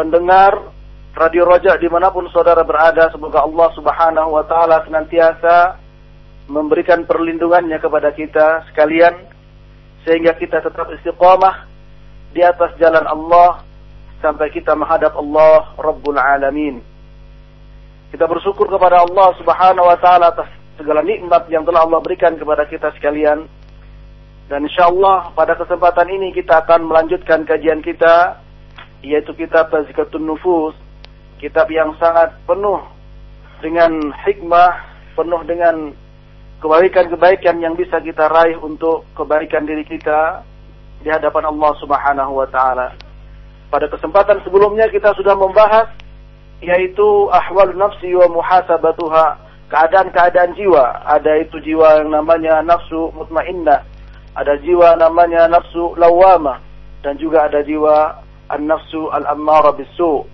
pendengar Radio Roja di mana pun saudara berada, semoga Allah subhanahu wa ta'ala senantiasa memberikan perlindungannya kepada kita sekalian, sehingga kita tetap istiqamah di atas jalan Allah, sampai kita menghadap Allah Rabbul Alamin. Kita bersyukur kepada Allah subhanahu wa ta'ala atas segala nikmat yang telah Allah berikan kepada kita sekalian. Dan insyaAllah pada kesempatan ini kita akan melanjutkan kajian kita yaitu kitab Tazkiyatun Nufus, kitab yang sangat penuh dengan hikmah, penuh dengan kebaikan-kebaikan yang bisa kita raih untuk kebaikan diri kita di hadapan Allah Subhanahu wa taala. Pada kesempatan sebelumnya kita sudah membahas yaitu ahwal nafsi wa muhasabatuha, keadaan-keadaan jiwa. Ada itu jiwa yang namanya nafsu mutmainnah, ada jiwa namanya nafsu lawamah dan juga ada jiwa an-nafsu al-ammara bisu.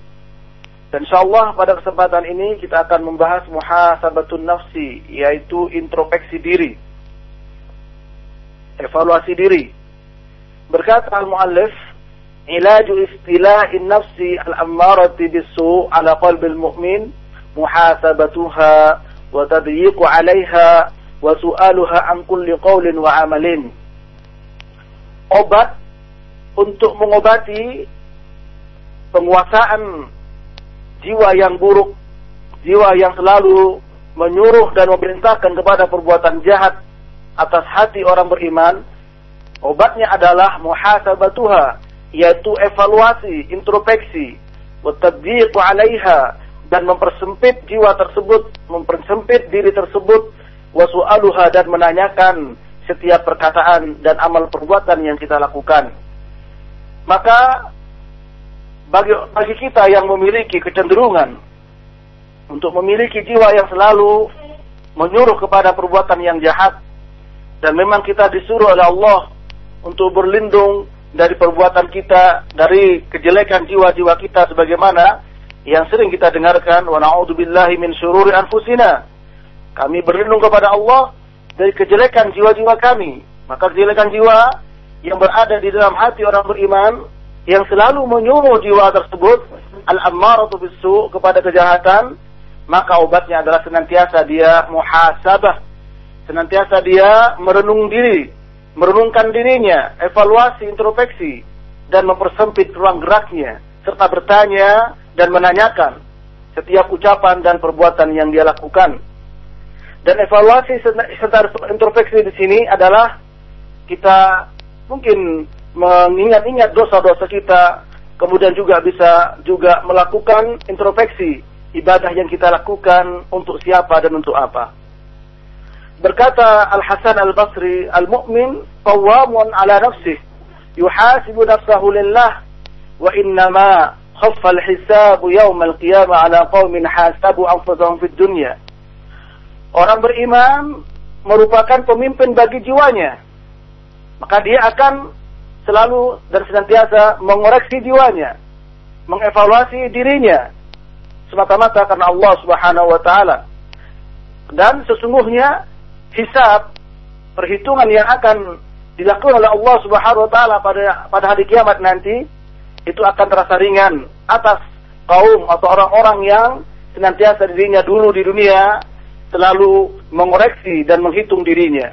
Dan insyaallah pada kesempatan ini kita akan membahas muhasabatun nafsi, yaitu introspeksi diri. Evaluasi diri. Berkata al-muallif, ilaju istila'in nafsi al-ammarati bisu ala qalbil mu'min muhasabatuha wa tadyiqu 'alayha wa su'aluha an kulli qawlin wa 'amalin. Obat untuk mengobati penguasaan jiwa yang buruk, jiwa yang selalu menyuruh dan memerintahkan kepada perbuatan jahat atas hati orang beriman, obatnya adalah muhasabatuha, yaitu evaluasi, introspeksi, watadbiqu 'alaiha dan mempersempit jiwa tersebut, mempersempit diri tersebut, wasu'aluha dan menanyakan setiap perkataan dan amal perbuatan yang kita lakukan. Maka bagi bagi kita yang memiliki kecenderungan untuk memiliki jiwa yang selalu menyuruh kepada perbuatan yang jahat dan memang kita disuruh oleh Allah untuk berlindung dari perbuatan kita dari kejelekan jiwa-jiwa kita sebagaimana yang sering kita dengarkan wa na'udzubillahi min syururi anfusina. Kami berlindung kepada Allah dari kejelekan jiwa-jiwa kami. Maka kejelekan jiwa yang berada di dalam hati orang beriman yang selalu menyuruh jiwa tersebut al-ammaratu bisu kepada kejahatan maka obatnya adalah senantiasa dia muhasabah. Senantiasa dia merenung diri merenungkan dirinya evaluasi introspeksi dan mempersempit ruang geraknya serta bertanya dan menanyakan setiap ucapan dan perbuatan yang dia lakukan. Dan evaluasi serta introspeksi di sini adalah kita mungkin mengingat-ingat dosa-dosa kita, kemudian juga bisa juga melakukan introspeksi ibadah yang kita lakukan untuk siapa dan untuk apa. Berkata Al-Hasan Al-Basri, Al-Mu'min qawwamun ala nafsih, yuhasibu nafsahu lillah, wa innama khaffa al-hisabu yawm al-qiyamah ala qawmin hasabu anfusahum fid dunya. Orang beriman merupakan pemimpin bagi jiwanya. Maka dia akan selalu dan senantiasa mengoreksi jiwanya, mengevaluasi dirinya semata-mata karena Allah Subhanahu wa taala. Dan sesungguhnya hisab perhitungan yang akan dilakukan oleh Allah Subhanahu wa taala pada pada hari kiamat nanti itu akan terasa ringan atas kaum atau orang-orang yang senantiasa dirinya dulu di dunia selalu mengoreksi dan menghitung dirinya.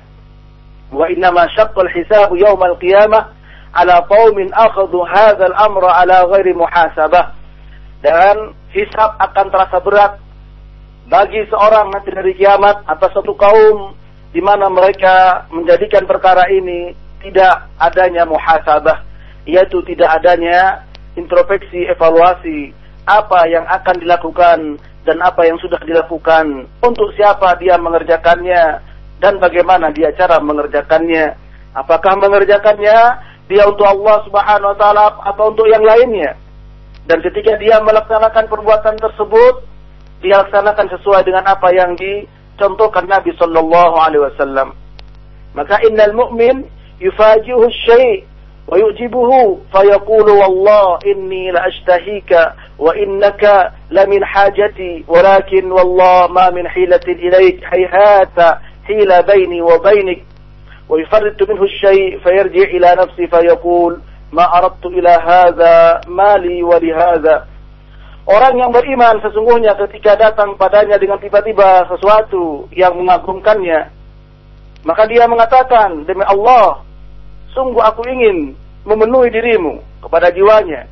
Wa inna ma syaqqal hisabu yaumal qiyamah ala qaumin akhadhu hadzal amra ala ghairi muhasabah. dan hisab akan terasa berat bagi seorang nanti dari kiamat atau satu kaum di mana mereka menjadikan perkara ini tidak adanya muhasabah yaitu tidak adanya introspeksi evaluasi apa yang akan dilakukan dan apa yang sudah dilakukan untuk siapa dia mengerjakannya dan bagaimana dia cara mengerjakannya apakah mengerjakannya dia untuk Allah Subhanahu wa taala atau untuk yang lainnya. Dan ketika dia melaksanakan perbuatan tersebut, dia laksanakan sesuai dengan apa yang dicontohkan Nabi sallallahu alaihi wasallam. Maka innal mu'min yufajihu syai' wa yu'jibuhu fayaqulu wallah inni la ashtahika wa innaka la min hajati walakin wallah ma min hilatin ilaik hayhata hila baini wa bainik ويفرط منه الشيء فيرجع إلى نفسه فيقول ما أردت إلى هذا مالي ولهذا Orang yang beriman sesungguhnya ketika datang padanya dengan tiba-tiba sesuatu yang mengagumkannya, maka dia mengatakan, demi Allah, sungguh aku ingin memenuhi dirimu kepada jiwanya.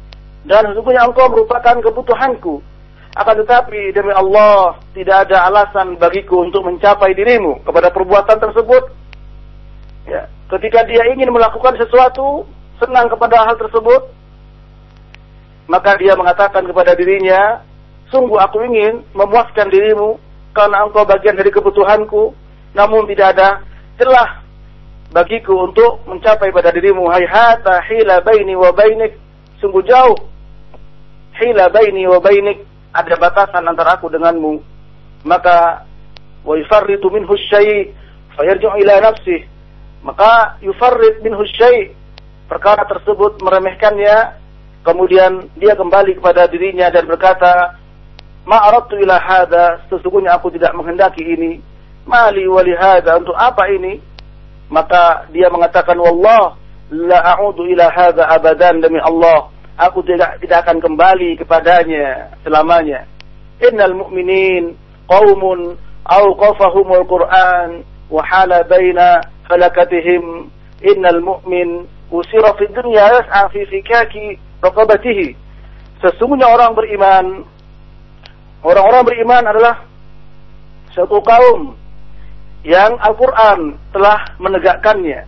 Dan sesungguhnya engkau merupakan kebutuhanku. Akan tetapi demi Allah tidak ada alasan bagiku untuk mencapai dirimu kepada perbuatan tersebut. Ya, ketika dia ingin melakukan sesuatu, senang kepada hal tersebut, maka dia mengatakan kepada dirinya, sungguh aku ingin memuaskan dirimu karena engkau bagian dari kebutuhanku, namun tidak ada celah bagiku untuk mencapai pada dirimu. Hayhata hila baini wa bainik. Sungguh jauh. Hila baini wa bainik. Ada batasan antara aku denganmu. Maka wa yufarritu minhu syai' fayarji'u ila nafsih maka yufarrit minhu syai' perkara tersebut meremehkannya Kemudian dia kembali kepada dirinya dan berkata, Ma'aradtu ila sesungguhnya aku tidak menghendaki ini. Mali wali untuk apa ini? Maka dia mengatakan, Wallah, la a'udu ila abadan demi Allah. Aku tidak tidak akan kembali kepadanya selamanya. Innal mu'minin qawmun awqafahumul Qur'an hala baina falakatihim. Innal mu'min usira fi dunya yas'a fi fikaki raqabatihi. Sesungguhnya orang beriman orang-orang beriman adalah satu kaum yang Al-Qur'an telah menegakkannya.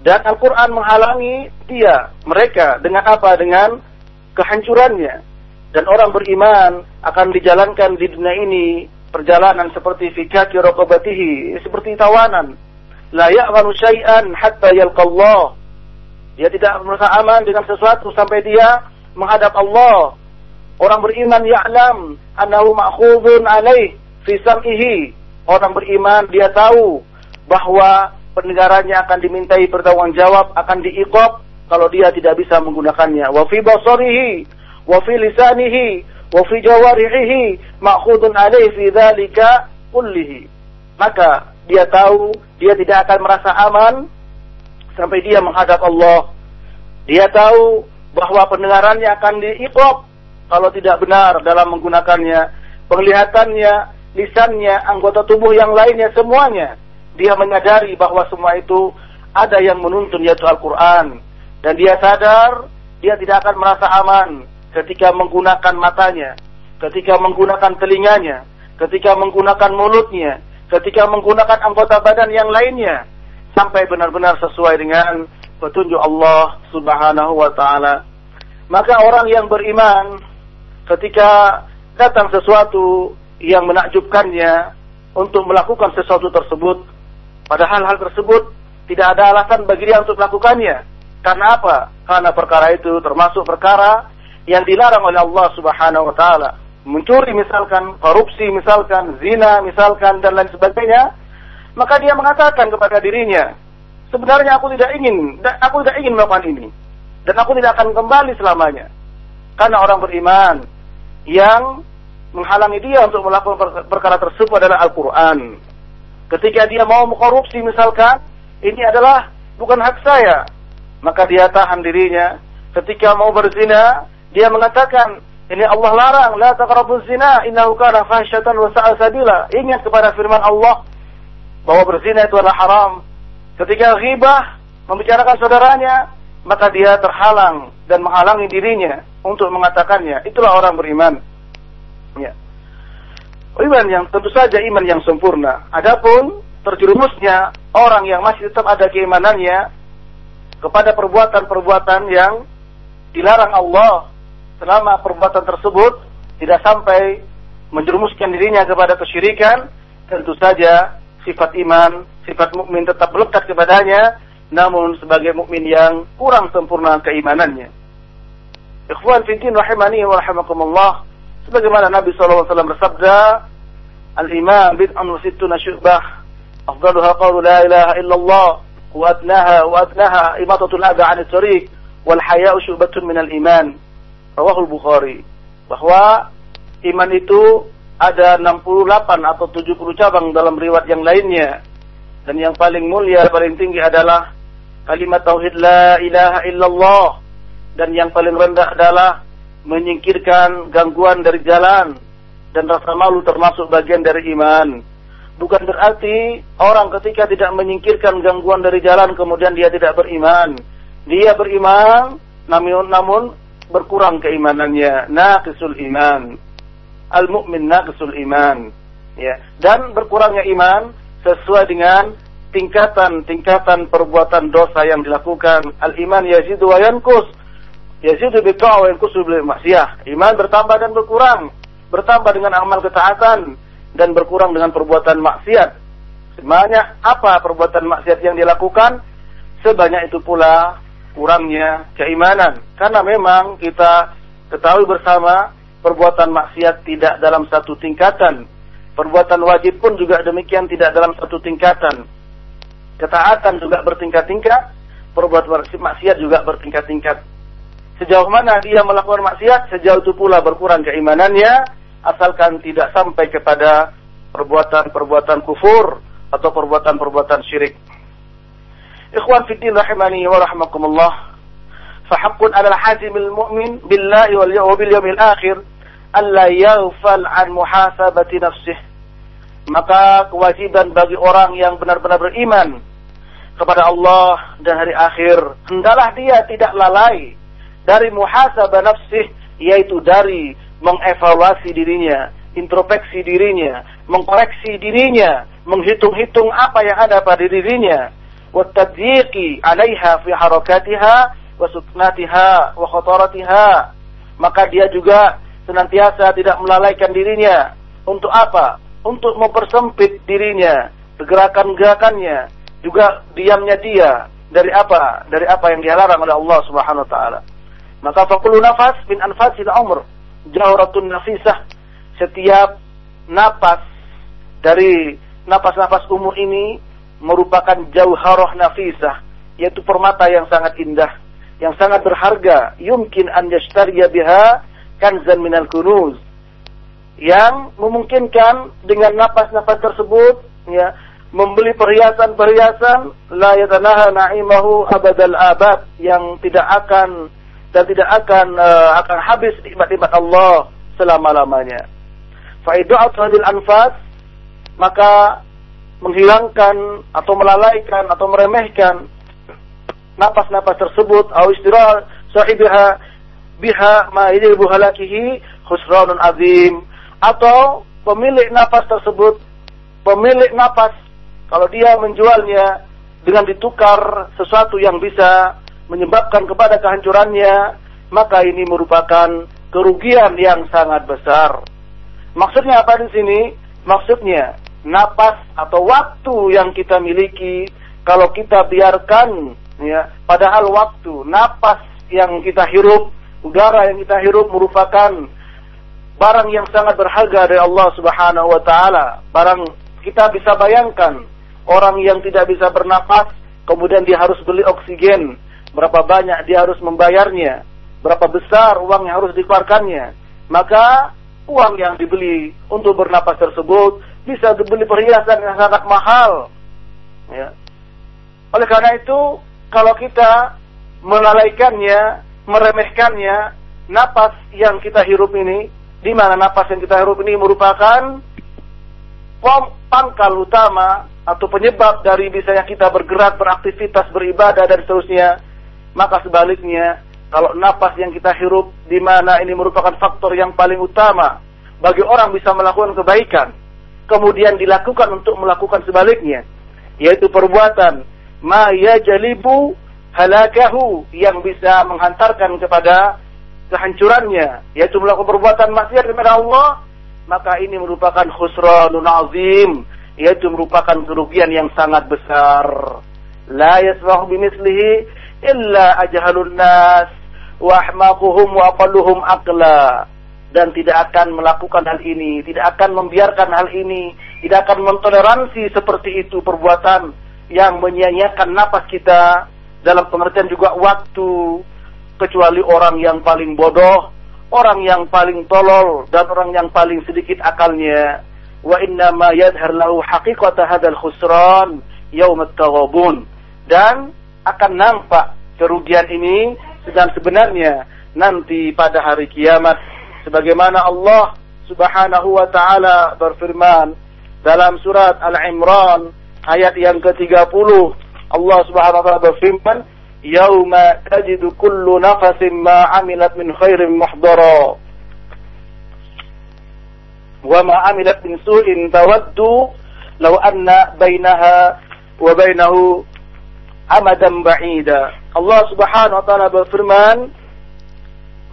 Dan Al-Qur'an menghalangi dia, mereka dengan apa? Dengan kehancurannya. Dan orang beriman akan dijalankan di dunia ini perjalanan seperti fikaki raqabatihi, seperti tawanan. La ya'manu syai'an hatta yalqallah dia tidak merasa aman dengan sesuatu sampai dia menghadap Allah. Orang beriman ya'lam annahu ma'khudhun alaih fi sam'ihi. Orang beriman dia tahu bahwa pendengarannya akan dimintai bertanggung jawab, akan diikop kalau dia tidak bisa menggunakannya. Wa fi basarihi wa lisanihi wa fi jawarihi ma'khudhun alaih fi dzalika kullihi. Maka dia tahu dia tidak akan merasa aman sampai dia menghadap Allah. Dia tahu bahwa pendengarannya akan diikop kalau tidak benar dalam menggunakannya. Penglihatannya, lisannya, anggota tubuh yang lainnya semuanya. Dia menyadari bahwa semua itu ada yang menuntun yaitu Al-Quran. Dan dia sadar dia tidak akan merasa aman ketika menggunakan matanya, ketika menggunakan telinganya, ketika menggunakan mulutnya, ketika menggunakan anggota badan yang lainnya sampai benar-benar sesuai dengan petunjuk Allah Subhanahu wa taala. Maka orang yang beriman ketika datang sesuatu yang menakjubkannya untuk melakukan sesuatu tersebut, padahal hal tersebut tidak ada alasan bagi dia untuk melakukannya. Karena apa? Karena perkara itu termasuk perkara yang dilarang oleh Allah Subhanahu wa taala. Mencuri misalkan, korupsi misalkan, zina misalkan dan lain sebagainya, maka dia mengatakan kepada dirinya, sebenarnya aku tidak ingin, aku tidak ingin melakukan ini. Dan aku tidak akan kembali selamanya. Karena orang beriman yang menghalangi dia untuk melakukan perkara tersebut adalah Al-Quran. Ketika dia mau mengkorupsi misalkan, ini adalah bukan hak saya. Maka dia tahan dirinya. Ketika mau berzina, dia mengatakan, ini Allah larang, la taqrabuz zina, innahu kana fahsyatan wa sa'a sabila. Ingat kepada firman Allah, bahwa berzina itu adalah haram. Ketika ghibah membicarakan saudaranya, maka dia terhalang dan menghalangi dirinya untuk mengatakannya. Itulah orang beriman. Ya. Iman yang tentu saja iman yang sempurna. Adapun terjerumusnya orang yang masih tetap ada keimanannya kepada perbuatan-perbuatan yang dilarang Allah selama perbuatan tersebut tidak sampai menjerumuskan dirinya kepada kesyirikan, tentu saja sifat iman, sifat mukmin tetap melekat kepadanya, namun sebagai mukmin yang kurang sempurna keimanannya. Ikhwan fiddin rahimani wa rahimakumullah, sebagaimana Nabi SAW bersabda, Al-iman bid'un wa sittuna syu'bah, afdaluha qawlu la ilaha illallah, wa adnaha wa adnaha imatatul adha 'anil tariq, wal haya'u syu'batun minal iman. Rawahul Bukhari. Bahwa iman itu ada 68 atau 70 cabang dalam riwayat yang lainnya. Dan yang paling mulia, paling tinggi adalah kalimat tauhid la ilaha illallah. Dan yang paling rendah adalah menyingkirkan gangguan dari jalan dan rasa malu termasuk bagian dari iman. Bukan berarti orang ketika tidak menyingkirkan gangguan dari jalan kemudian dia tidak beriman. Dia beriman namun namun berkurang keimanannya. Naqisul iman al-mu'min naqisul iman. Ya, dan berkurangnya iman sesuai dengan tingkatan-tingkatan perbuatan dosa yang dilakukan. Al-iman yazidu wa yankus. Yazidu bi wa yankusu maksiyah. Iman bertambah dan berkurang. Bertambah dengan amal ketaatan dan berkurang dengan perbuatan maksiat. Sebanyak apa perbuatan maksiat yang dilakukan, sebanyak itu pula kurangnya keimanan. Karena memang kita ketahui bersama perbuatan maksiat tidak dalam satu tingkatan. Perbuatan wajib pun juga demikian tidak dalam satu tingkatan. Ketaatan juga bertingkat-tingkat, perbuatan maksiat juga bertingkat-tingkat. Sejauh mana dia melakukan maksiat, sejauh itu pula berkurang keimanannya, asalkan tidak sampai kepada perbuatan-perbuatan kufur atau perbuatan-perbuatan syirik. Ikhwan fiddin rahimani wa rahmakumullah. Fahaqqun ala hazimil mu'min billahi wal yawmil yawmil akhir alla yawfal an muhasabati nafsih. Maka kewajiban bagi orang yang benar-benar beriman kepada Allah dan hari akhir, hendalah dia tidak lalai dari muhasabah nafsih yaitu dari mengevaluasi dirinya, introspeksi dirinya, mengkoreksi dirinya, menghitung-hitung apa yang ada pada dirinya fi harakatiha wa suknatiha wa khataratiha maka dia juga senantiasa tidak melalaikan dirinya. Untuk apa? Untuk mempersempit dirinya gerakan-gerakannya juga diamnya dia. Dari apa? Dari apa yang dilarang oleh Allah Subhanahu wa taala. Maka faqulu nafas min anfasil umr jawratun nafisah. Setiap napas dari napas-napas umur ini merupakan jauharah nafisah yaitu permata yang sangat indah yang sangat berharga yumkin an yashtariya biha kanzan minal kunuz yang memungkinkan dengan napas-napas tersebut ya membeli perhiasan-perhiasan la yatanaha na'imahu abadal abad yang tidak akan dan tidak akan uh, akan habis nikmat-nikmat Allah selama-lamanya. Fa hadil anfas maka menghilangkan atau melalaikan atau meremehkan napas-napas tersebut atau istirahat sahibiha biha ma yajlibu halakihi khusranun azim. Atau pemilik napas tersebut pemilik napas kalau dia menjualnya dengan ditukar sesuatu yang bisa menyebabkan kepada kehancurannya maka ini merupakan kerugian yang sangat besar. Maksudnya apa di sini? Maksudnya napas atau waktu yang kita miliki kalau kita biarkan ya padahal waktu napas yang kita hirup udara yang kita hirup merupakan barang yang sangat berharga dari Allah Subhanahu wa taala. Barang kita bisa bayangkan orang yang tidak bisa bernapas kemudian dia harus beli oksigen. Berapa banyak dia harus membayarnya? Berapa besar uang yang harus dikeluarkannya? Maka uang yang dibeli untuk bernapas tersebut bisa dibeli perhiasan yang sangat mahal. Ya. Oleh karena itu kalau kita melalaikannya, meremehkannya, napas yang kita hirup ini, di mana napas yang kita hirup ini merupakan pangkal utama atau penyebab dari bisanya kita bergerak, beraktivitas, beribadah dan seterusnya, Maka sebaliknya, kalau napas yang kita hirup di mana ini merupakan faktor yang paling utama bagi orang bisa melakukan kebaikan, kemudian dilakukan untuk melakukan sebaliknya, yaitu perbuatan ma yajlibu halakahu yang bisa menghantarkan kepada kehancurannya, yaitu melakukan perbuatan maksiat kepada Allah, maka ini merupakan khusranun azim, yaitu merupakan kerugian yang sangat besar. La yasrahu bimithlihi illa ajhalun nas wa ahmaquhum wa aqalluhum aqla dan tidak akan melakukan hal ini, tidak akan membiarkan hal ini, tidak akan mentoleransi seperti itu perbuatan yang menyia-nyiakan napas kita dalam pengertian juga waktu kecuali orang yang paling bodoh, orang yang paling tolol dan orang yang paling sedikit akalnya. Wa inna ma yadhar lahu haqiqata hadzal khusran yaum at-taghabun dan akan nampak kerugian ini sedang sebenarnya nanti pada hari kiamat sebagaimana Allah Subhanahu wa taala berfirman dalam surat Al-Imran ayat yang ke-30 Allah Subhanahu wa taala berfirman yauma tajidu kullu nafasin ma amilat min khairin muhdara wa ma amilat min su'in tawaddu law anna bainaha wa bainahu amadan ba'ida. Allah Subhanahu wa taala berfirman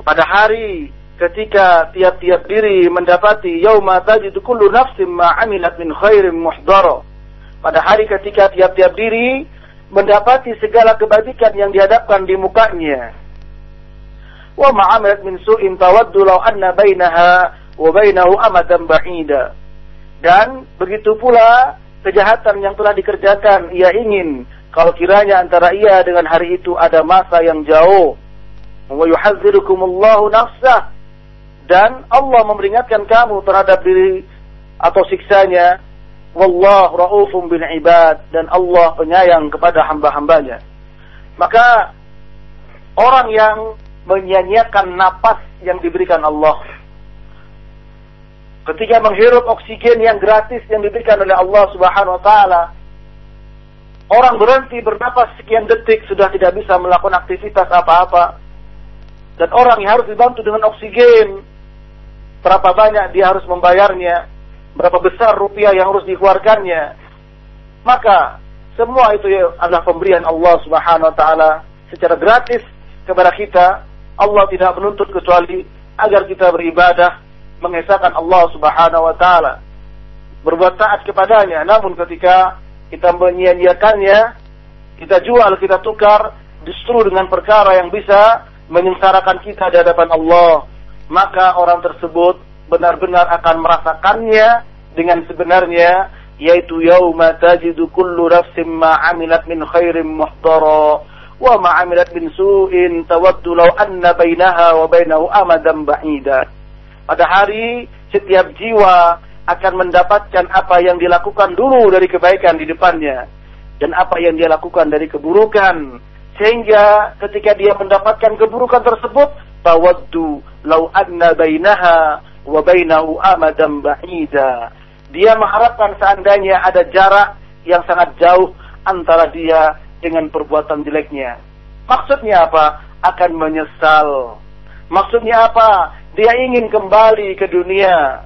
pada hari ketika tiap-tiap diri mendapati yauma tajidu kullu nafsin ma amilat min khairin muhdara. Pada hari ketika tiap-tiap diri mendapati segala kebajikan yang dihadapkan di mukanya. Wa ma amilat min su'in tawaddu law anna bainaha wa bainahu amadan ba'ida. Dan begitu pula kejahatan yang telah dikerjakan ia ingin kalau kiranya antara ia dengan hari itu ada masa yang jauh. Wa yuhadzirukumullahu nafsah. Dan Allah memperingatkan kamu terhadap diri atau siksanya. Wallahu ra'ufum bil ibad. Dan Allah penyayang kepada hamba-hambanya. Maka orang yang menyanyiakan napas yang diberikan Allah. Ketika menghirup oksigen yang gratis yang diberikan oleh Allah Subhanahu wa taala, Orang berhenti bernapas sekian detik sudah tidak bisa melakukan aktivitas apa-apa. Dan orang yang harus dibantu dengan oksigen, berapa banyak dia harus membayarnya, berapa besar rupiah yang harus dikeluarkannya. Maka semua itu adalah pemberian Allah Subhanahu wa taala secara gratis kepada kita. Allah tidak menuntut kecuali agar kita beribadah mengesahkan Allah Subhanahu wa taala. Berbuat taat kepadanya. Namun ketika kita menyia-nyiakannya, kita jual, kita tukar, justru dengan perkara yang bisa menyengsarakan kita di hadapan Allah, maka orang tersebut benar-benar akan merasakannya dengan sebenarnya yaitu yauma tajidu kullu nafsin ma amilat min khairin muhtara wa ma amilat min su'in tawaddu law anna bainaha wa bainahu amadan ba'ida. Pada hari setiap jiwa akan mendapatkan apa yang dilakukan dulu dari kebaikan di depannya dan apa yang dia lakukan dari keburukan sehingga ketika dia mendapatkan keburukan tersebut tawaddu law anna bainaha wa bainahu amadan ba'ida. Dia mengharapkan seandainya ada jarak yang sangat jauh antara dia dengan perbuatan jeleknya. Maksudnya apa? Akan menyesal. Maksudnya apa? Dia ingin kembali ke dunia.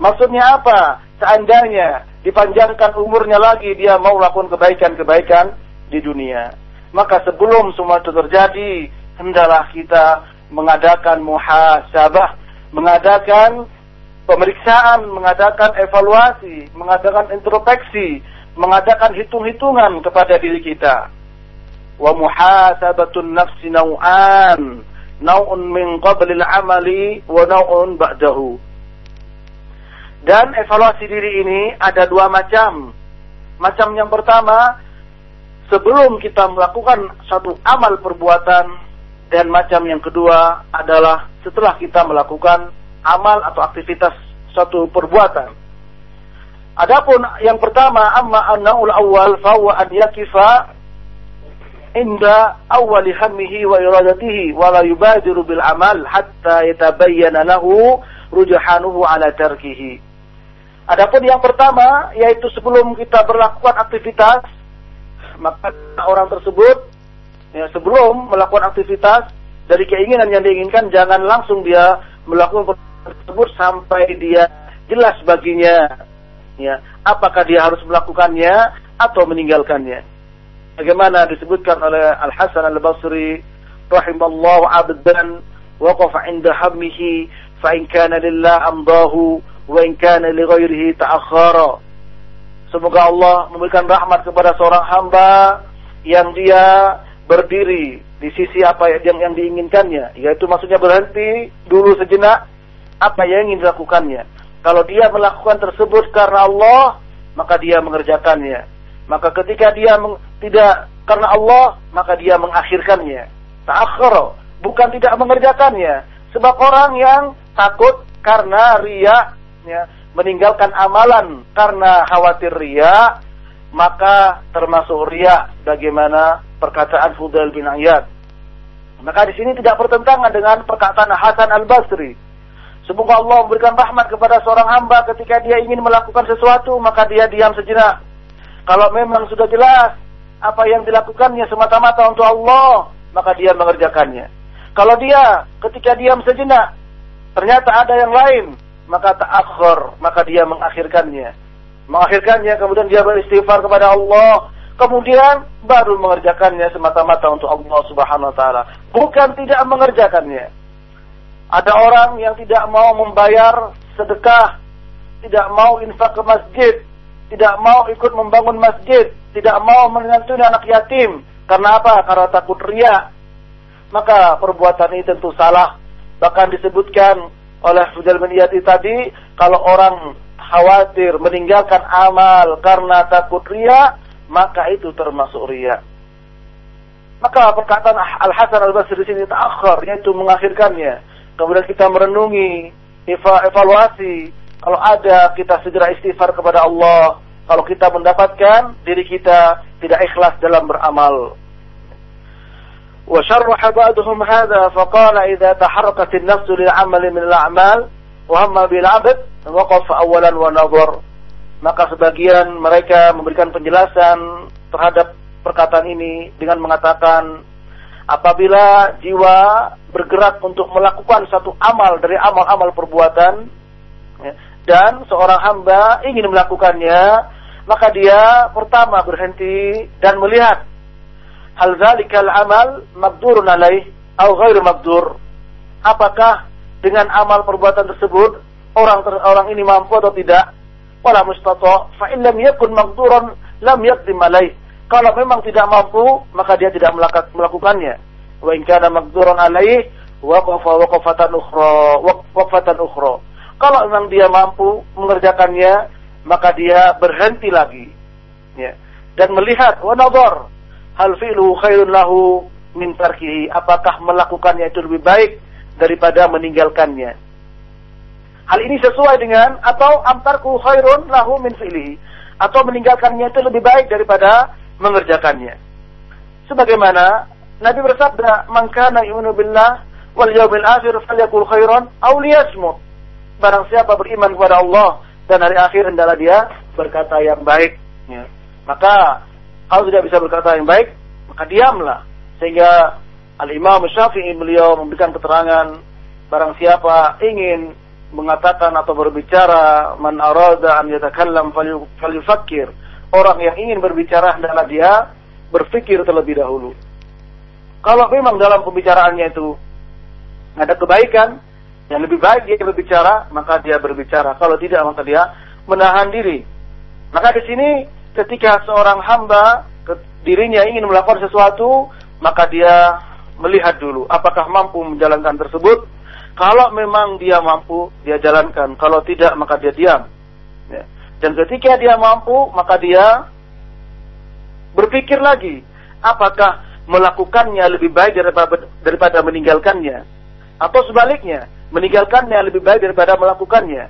Maksudnya apa? Seandainya dipanjangkan umurnya lagi dia mau lakukan kebaikan-kebaikan di dunia. Maka sebelum semua itu terjadi, hendaklah kita mengadakan muhasabah, mengadakan pemeriksaan, mengadakan evaluasi, mengadakan introspeksi, mengadakan hitung-hitungan kepada diri kita. Wa muhasabatun nafsi naw'an, naw'un min qablil amali wa naw'un ba'dahu. Dan evaluasi diri ini ada dua macam. Macam yang pertama, sebelum kita melakukan satu amal perbuatan, dan macam yang kedua adalah setelah kita melakukan amal atau aktivitas suatu perbuatan. Adapun yang pertama, amma annaul awal fahuwa an yakifa inda awali hammihi wa iradatihi wa la yubadiru bil amal hatta yatabayyana lahu rujahanuhu ala tarkihi. Adapun yang pertama yaitu sebelum kita berlakukan aktivitas maka orang tersebut Ya, sebelum melakukan aktivitas dari keinginan yang diinginkan jangan langsung dia melakukan tersebut sampai dia jelas baginya ya apakah dia harus melakukannya atau meninggalkannya. Bagaimana disebutkan oleh Al Hasan Al Basri rahimallahu abdan waqafa inda hammihi fa in kana lillah amdahu wa in kana li ghairihi ta'akhkhara semoga Allah memberikan rahmat kepada seorang hamba yang dia berdiri di sisi apa yang yang diinginkannya, yaitu maksudnya berhenti dulu sejenak apa yang ingin dilakukannya. Kalau dia melakukan tersebut karena Allah, maka dia mengerjakannya. Maka ketika dia tidak karena Allah, maka dia mengakhirkannya. Ta'akhir, bukan tidak mengerjakannya. Sebab orang yang takut karena ria, ya, meninggalkan amalan karena khawatir ria, maka termasuk ria bagaimana perkataan Fudail bin Ayyad. Maka di sini tidak bertentangan dengan perkataan Hasan Al-Basri. Semoga Allah memberikan rahmat kepada seorang hamba ketika dia ingin melakukan sesuatu, maka dia diam sejenak. Kalau memang sudah jelas apa yang dilakukannya semata-mata untuk Allah, maka dia mengerjakannya. Kalau dia ketika diam sejenak, ternyata ada yang lain, maka ta'akhir, maka dia mengakhirkannya. Mengakhirkannya, kemudian dia beristighfar kepada Allah, kemudian baru mengerjakannya semata-mata untuk Allah Subhanahu wa taala, bukan tidak mengerjakannya. Ada orang yang tidak mau membayar sedekah, tidak mau infak ke masjid, tidak mau ikut membangun masjid, tidak mau menyantuni anak yatim. Karena apa? Karena takut ria. Maka perbuatan ini tentu salah. Bahkan disebutkan oleh Fudel bin tadi, kalau orang khawatir meninggalkan amal karena takut ria, maka itu termasuk ria. Maka perkataan Al-Hasan Al-Basri di sini ta'akhir, yaitu mengakhirkannya. Kemudian kita merenungi, evaluasi. Kalau ada, kita segera istighfar kepada Allah. Kalau kita mendapatkan diri kita tidak ikhlas dalam beramal. وشرح بعضهم هذا فقال إذا تحركت النفس للعمل من الأعمال وهم بالعبد وقف أولا ونظر maka sebagian mereka memberikan penjelasan terhadap perkataan ini dengan mengatakan apabila jiwa bergerak untuk melakukan satu amal dari amal-amal perbuatan ya, dan seorang hamba ingin melakukannya maka dia pertama berhenti dan melihat hal zalikal amal maqdurun alaih atau ghairu maqdur apakah dengan amal perbuatan tersebut orang ter, orang ini mampu atau tidak? Wala mustata fa in lam yakun maqduran lam yaqdim alaih. Kalau memang tidak mampu maka dia tidak melakukannya. Wa in kana maqduran alaih waqafa waqafatan ukhra waqfatan ukhra. Kalau memang dia mampu mengerjakannya maka dia berhenti lagi. Ya. Dan melihat wa nadhar hal fi'luhu khairun lahu min tarkihi apakah melakukannya itu lebih baik daripada meninggalkannya Hal ini sesuai dengan atau amtarku khairun lahu min fi'lihi atau meninggalkannya itu lebih baik daripada mengerjakannya. Sebagaimana Nabi bersabda, "Man kana yu'minu billah wal yawmil akhir falyakul khairan aw liyasmut." Barang siapa beriman kepada Allah dan hari akhir hendaklah dia berkata yang baik. Ya. Maka kalau tidak bisa berkata yang baik, maka diamlah. Sehingga Al-Imam Syafi'i beliau memberikan keterangan barang siapa ingin mengatakan atau berbicara man arada an yatakallam falyufakkir. Orang yang ingin berbicara hendaklah dia berpikir terlebih dahulu. Kalau memang dalam pembicaraannya itu ada kebaikan, yang lebih baik dia berbicara, maka dia berbicara. Kalau tidak, maka dia menahan diri. Maka di sini ketika seorang hamba dirinya ingin melakukan sesuatu, maka dia melihat dulu apakah mampu menjalankan tersebut kalau memang dia mampu, dia jalankan. Kalau tidak, maka dia diam. Ya. Dan ketika dia mampu, maka dia berpikir lagi. Apakah melakukannya lebih baik daripada, daripada meninggalkannya? Atau sebaliknya, meninggalkannya lebih baik daripada melakukannya?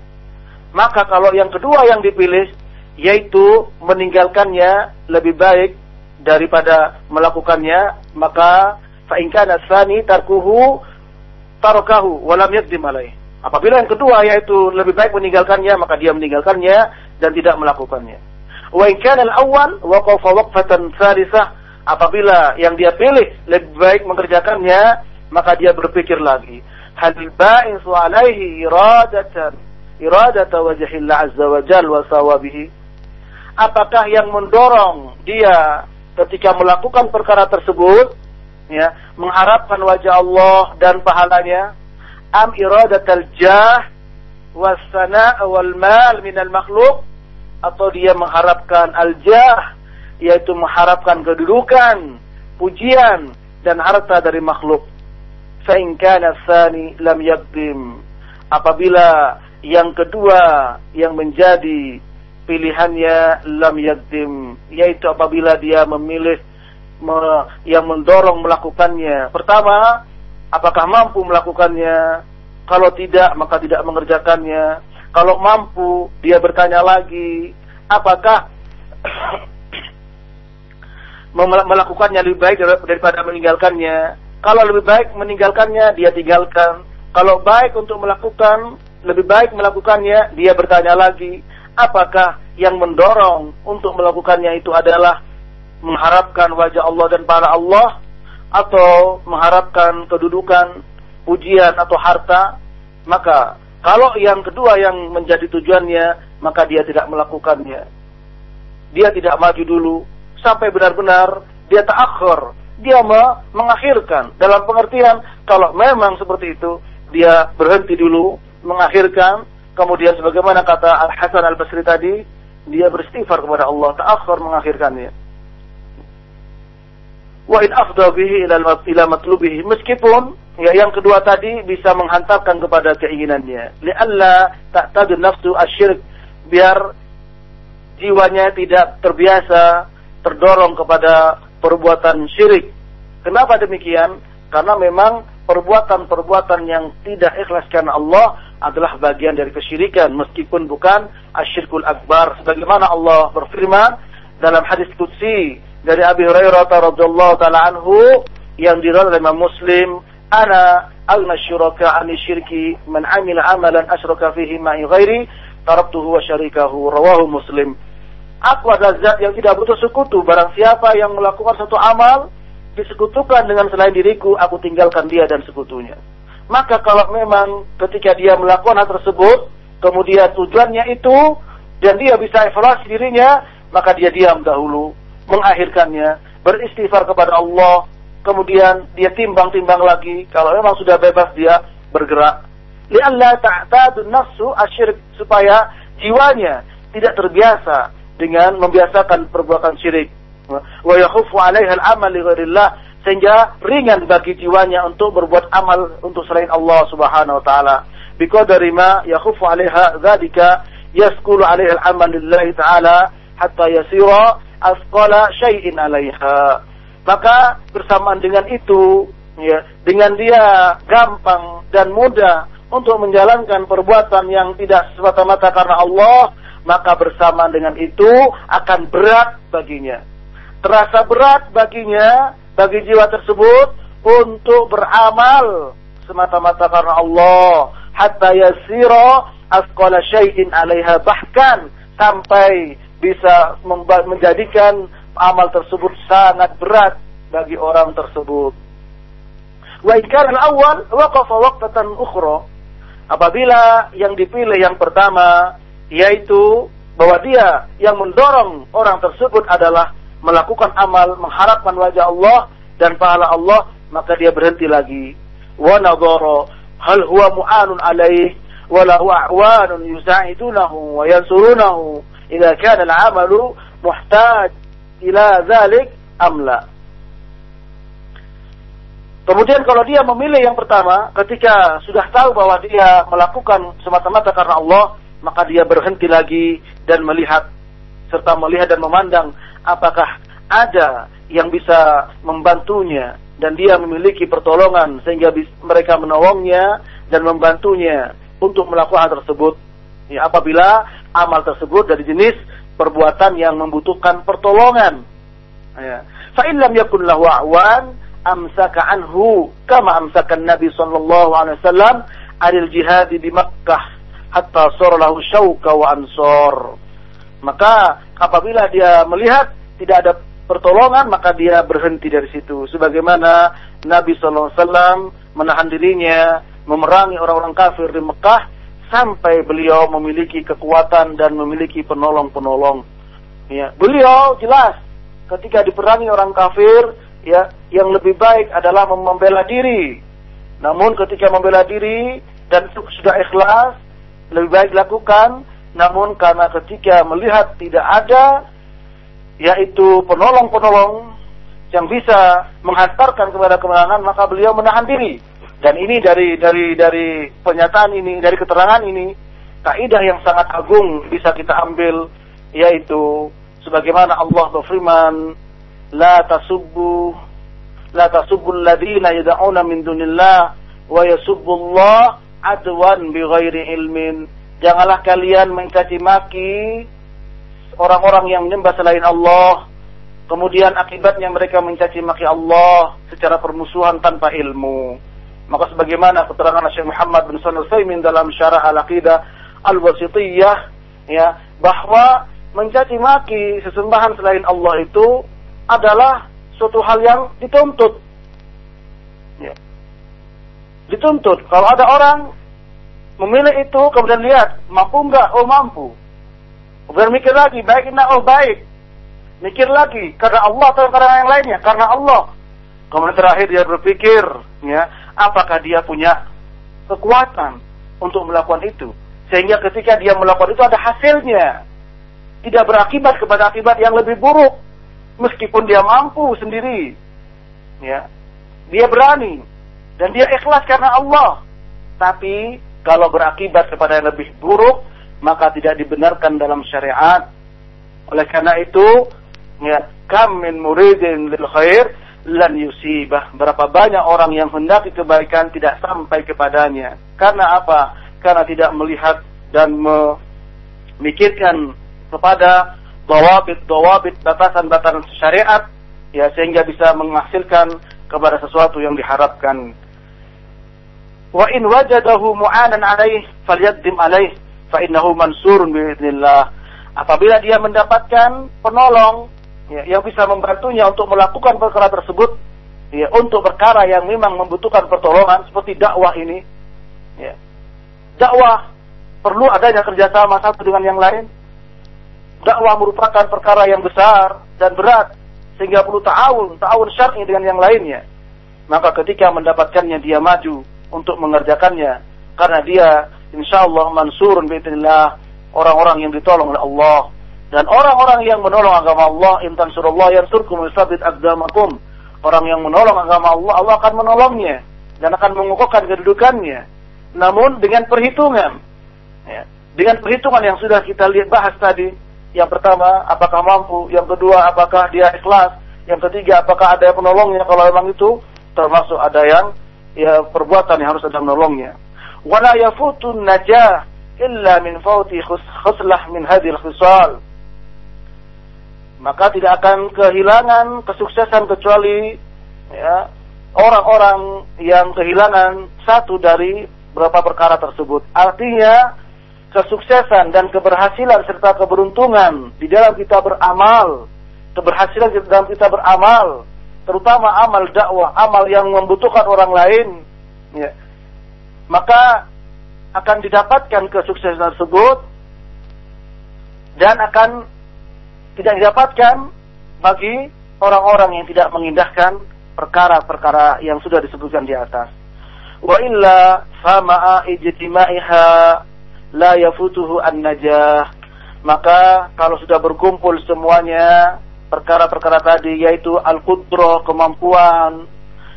Maka kalau yang kedua yang dipilih, yaitu meninggalkannya lebih baik daripada melakukannya, maka fa'inkan asani tarkuhu tarakahu walam yakdim alaih. Apabila yang kedua yaitu lebih baik meninggalkannya maka dia meninggalkannya dan tidak melakukannya. Wa in kana al-awwal waqafa waqfatan thalithah Apabila yang dia pilih lebih baik mengerjakannya, maka dia berpikir lagi. Hal ba'isu alaihi iradatan iradata wajhillah azza wa jal wa sawabihi. Apakah yang mendorong dia ketika melakukan perkara tersebut ya, mengharapkan wajah Allah dan pahalanya am iradatal jah wasana wal mal minal makhluk atau dia mengharapkan al-jah yaitu mengharapkan kedudukan, pujian dan harta dari makhluk. Fa kana lam yaqdim. Apabila yang kedua yang menjadi pilihannya lam yaqdim yaitu apabila dia memilih me, yang mendorong melakukannya. Pertama, apakah mampu melakukannya? Kalau tidak, maka tidak mengerjakannya. Kalau mampu, dia bertanya lagi, apakah melakukannya lebih baik daripada meninggalkannya? Kalau lebih baik meninggalkannya, dia tinggalkan. Kalau baik untuk melakukan, lebih baik melakukannya, dia bertanya lagi, apakah yang mendorong untuk melakukannya itu adalah mengharapkan wajah Allah dan para Allah atau mengharapkan kedudukan, pujian atau harta, maka kalau yang kedua yang menjadi tujuannya, maka dia tidak melakukannya. Dia tidak maju dulu sampai benar-benar dia ta'akhir, dia mengakhirkan. Dalam pengertian kalau memang seperti itu, dia berhenti dulu, mengakhirkan, kemudian sebagaimana kata Al Hasan Al Basri tadi, dia beristighfar kepada Allah, ta'akhir mengakhirkannya. Wa in afdha bihi ila matlubihi. Meskipun ya yang kedua tadi bisa menghantarkan kepada keinginannya. Li'alla ta'tadu nafsu asyirk. Biar jiwanya tidak terbiasa terdorong kepada perbuatan syirik. Kenapa demikian? Karena memang perbuatan-perbuatan yang tidak ikhlas karena Allah adalah bagian dari kesyirikan meskipun bukan asyirkul akbar sebagaimana Allah berfirman dalam hadis qudsi dari Abi Hurairah radhiyallahu taala anhu yang diriwayatkan oleh Imam Muslim, "Ana agna syuraka 'ani syirki man 'amila 'amalan asyraka fihi ma'i ghairi, taraktuhu wa syarikahu." Rawahu Muslim. Aku adalah zat yang tidak butuh sekutu. Barang siapa yang melakukan satu amal disekutukan dengan selain diriku, aku tinggalkan dia dan sekutunya. Maka kalau memang ketika dia melakukan hal tersebut, kemudian tujuannya itu dan dia bisa evaluasi dirinya, maka dia diam dahulu mengakhirkannya, beristighfar kepada Allah, kemudian dia timbang-timbang lagi, kalau memang sudah bebas dia bergerak. Ta'tadu nafsu asyirk supaya jiwanya tidak terbiasa dengan membiasakan perbuatan syirik. Wa yakhufu al-amal sehingga ringan bagi jiwanya untuk berbuat amal untuk selain Allah Subhanahu wa taala. Biqadari ma yakhufu 'alaiha dzalika yaskulu 'alaiha al-amal lillahi ta'ala hatta yasira asqala syai'in 'alaiha. Maka bersamaan dengan itu, ya, dengan dia gampang dan mudah untuk menjalankan perbuatan yang tidak semata-mata karena Allah, maka bersamaan dengan itu akan berat baginya. Terasa berat baginya, bagi jiwa tersebut untuk beramal semata-mata karena Allah. Hatta yasira asqala syai'in 'alaiha bahkan sampai bisa menjadikan amal tersebut sangat berat bagi orang tersebut. Wa ikar al-awwal waqafa waqtatan ukhra. Apabila yang dipilih yang pertama yaitu bahwa dia yang mendorong orang tersebut adalah melakukan amal mengharapkan wajah Allah dan pahala Allah maka dia berhenti lagi. Wa nadhara hal huwa mu'anun alaih wa lahu a'wanun yusa'idunahu wa yansurunahu idza kana al'amalu muhtaj ila zalik amla Kemudian kalau dia memilih yang pertama, ketika sudah tahu bahwa dia melakukan semata-mata karena Allah, maka dia berhenti lagi dan melihat serta melihat dan memandang apakah ada yang bisa membantunya dan dia memiliki pertolongan sehingga mereka menolongnya dan membantunya untuk melakukan hal tersebut. Ya, apabila amal tersebut dari jenis perbuatan yang membutuhkan pertolongan. Ya. Fa in lam yakun lahu awan amsaka anhu kama amsakan Nabi sallallahu alaihi wasallam anil jihad di Makkah hatta sara lahu syauka wa ansor. Maka apabila dia melihat tidak ada pertolongan maka dia berhenti dari situ. Sebagaimana Nabi SAW menahan dirinya memerangi orang-orang kafir di Mekah sampai beliau memiliki kekuatan dan memiliki penolong-penolong. Ya, beliau jelas ketika diperangi orang kafir ya yang lebih baik adalah membela diri. Namun ketika membela diri dan sudah ikhlas lebih baik lakukan namun karena ketika melihat tidak ada yaitu penolong-penolong yang bisa menghantarkan kepada kemenangan maka beliau menahan diri. Dan ini dari dari dari pernyataan ini dari keterangan ini kaidah yang sangat agung bisa kita ambil yaitu sebagaimana Allah berfirman la tasubbu la tasubbu alladziina yad'una min dunillah wa yasubbu Allah adwan bighairi ilmin janganlah kalian mencaci maki orang-orang yang menyembah selain Allah, kemudian akibatnya mereka mencaci maki Allah secara permusuhan tanpa ilmu. Maka sebagaimana keterangan Syekh Muhammad bin Shalih Utsaimin dalam Syarah Al-Aqidah Al-Wasithiyah ya, bahwa mencaci maki sesembahan selain Allah itu adalah suatu hal yang dituntut. Ya. Dituntut. Kalau ada orang memilih itu kemudian lihat mampu enggak? Oh mampu. Kemudian mikir lagi, baik ini oh baik. Mikir lagi, karena Allah atau karena yang lainnya? Karena Allah. Kemudian terakhir dia berpikir, ya, apakah dia punya kekuatan untuk melakukan itu? Sehingga ketika dia melakukan itu ada hasilnya. Tidak berakibat kepada akibat yang lebih buruk. Meskipun dia mampu sendiri. Ya. Dia berani. Dan dia ikhlas karena Allah. Tapi kalau berakibat kepada yang lebih buruk, maka tidak dibenarkan dalam syariat. Oleh karena itu, ya, kam min muridin lil khair lan yusibah. Berapa banyak orang yang hendak kebaikan tidak sampai kepadanya. Karena apa? Karena tidak melihat dan memikirkan kepada dawabit-dawabit batasan-batasan syariat ya sehingga bisa menghasilkan kepada sesuatu yang diharapkan. Wa in wajadahu mu'anan alaih falyaddim alaih fa innahu mansurun biidznillah. Apabila dia mendapatkan penolong ya, yang bisa membantunya untuk melakukan perkara tersebut, ya, untuk perkara yang memang membutuhkan pertolongan seperti dakwah ini, ya. dakwah perlu adanya kerjasama satu dengan yang lain. Dakwah merupakan perkara yang besar dan berat sehingga perlu ta'awun, ta'awun syar'i dengan yang lainnya. Maka ketika mendapatkannya dia maju untuk mengerjakannya. Karena dia insyaallah mansurun biidznillah orang-orang yang ditolong oleh Allah. Dan orang-orang yang menolong agama Allah in tansurullah yansurkum yusabit aqdamakum. Orang yang menolong agama Allah Allah akan menolongnya dan akan mengukuhkan kedudukannya. Namun dengan perhitungan ya, dengan perhitungan yang sudah kita lihat bahas tadi yang pertama apakah mampu yang kedua apakah dia ikhlas yang ketiga apakah ada penolongnya kalau memang itu termasuk ada yang ya perbuatan yang harus ada menolongnya. Wala yafutun najah illa min fauti khuslah min hadil khusal. Maka tidak akan kehilangan kesuksesan kecuali ya orang-orang yang kehilangan satu dari beberapa perkara tersebut. Artinya kesuksesan dan keberhasilan serta keberuntungan di dalam kita beramal, keberhasilan di dalam kita beramal terutama amal dakwah, amal yang membutuhkan orang lain, ya, maka akan didapatkan kesuksesan tersebut dan akan tidak didapatkan bagi orang-orang yang tidak mengindahkan perkara-perkara yang sudah disebutkan di atas. Wa illa fama'a ijtima'iha la yafutuhu an-najah. Maka kalau sudah berkumpul semuanya perkara-perkara tadi yaitu al-qudrah kemampuan,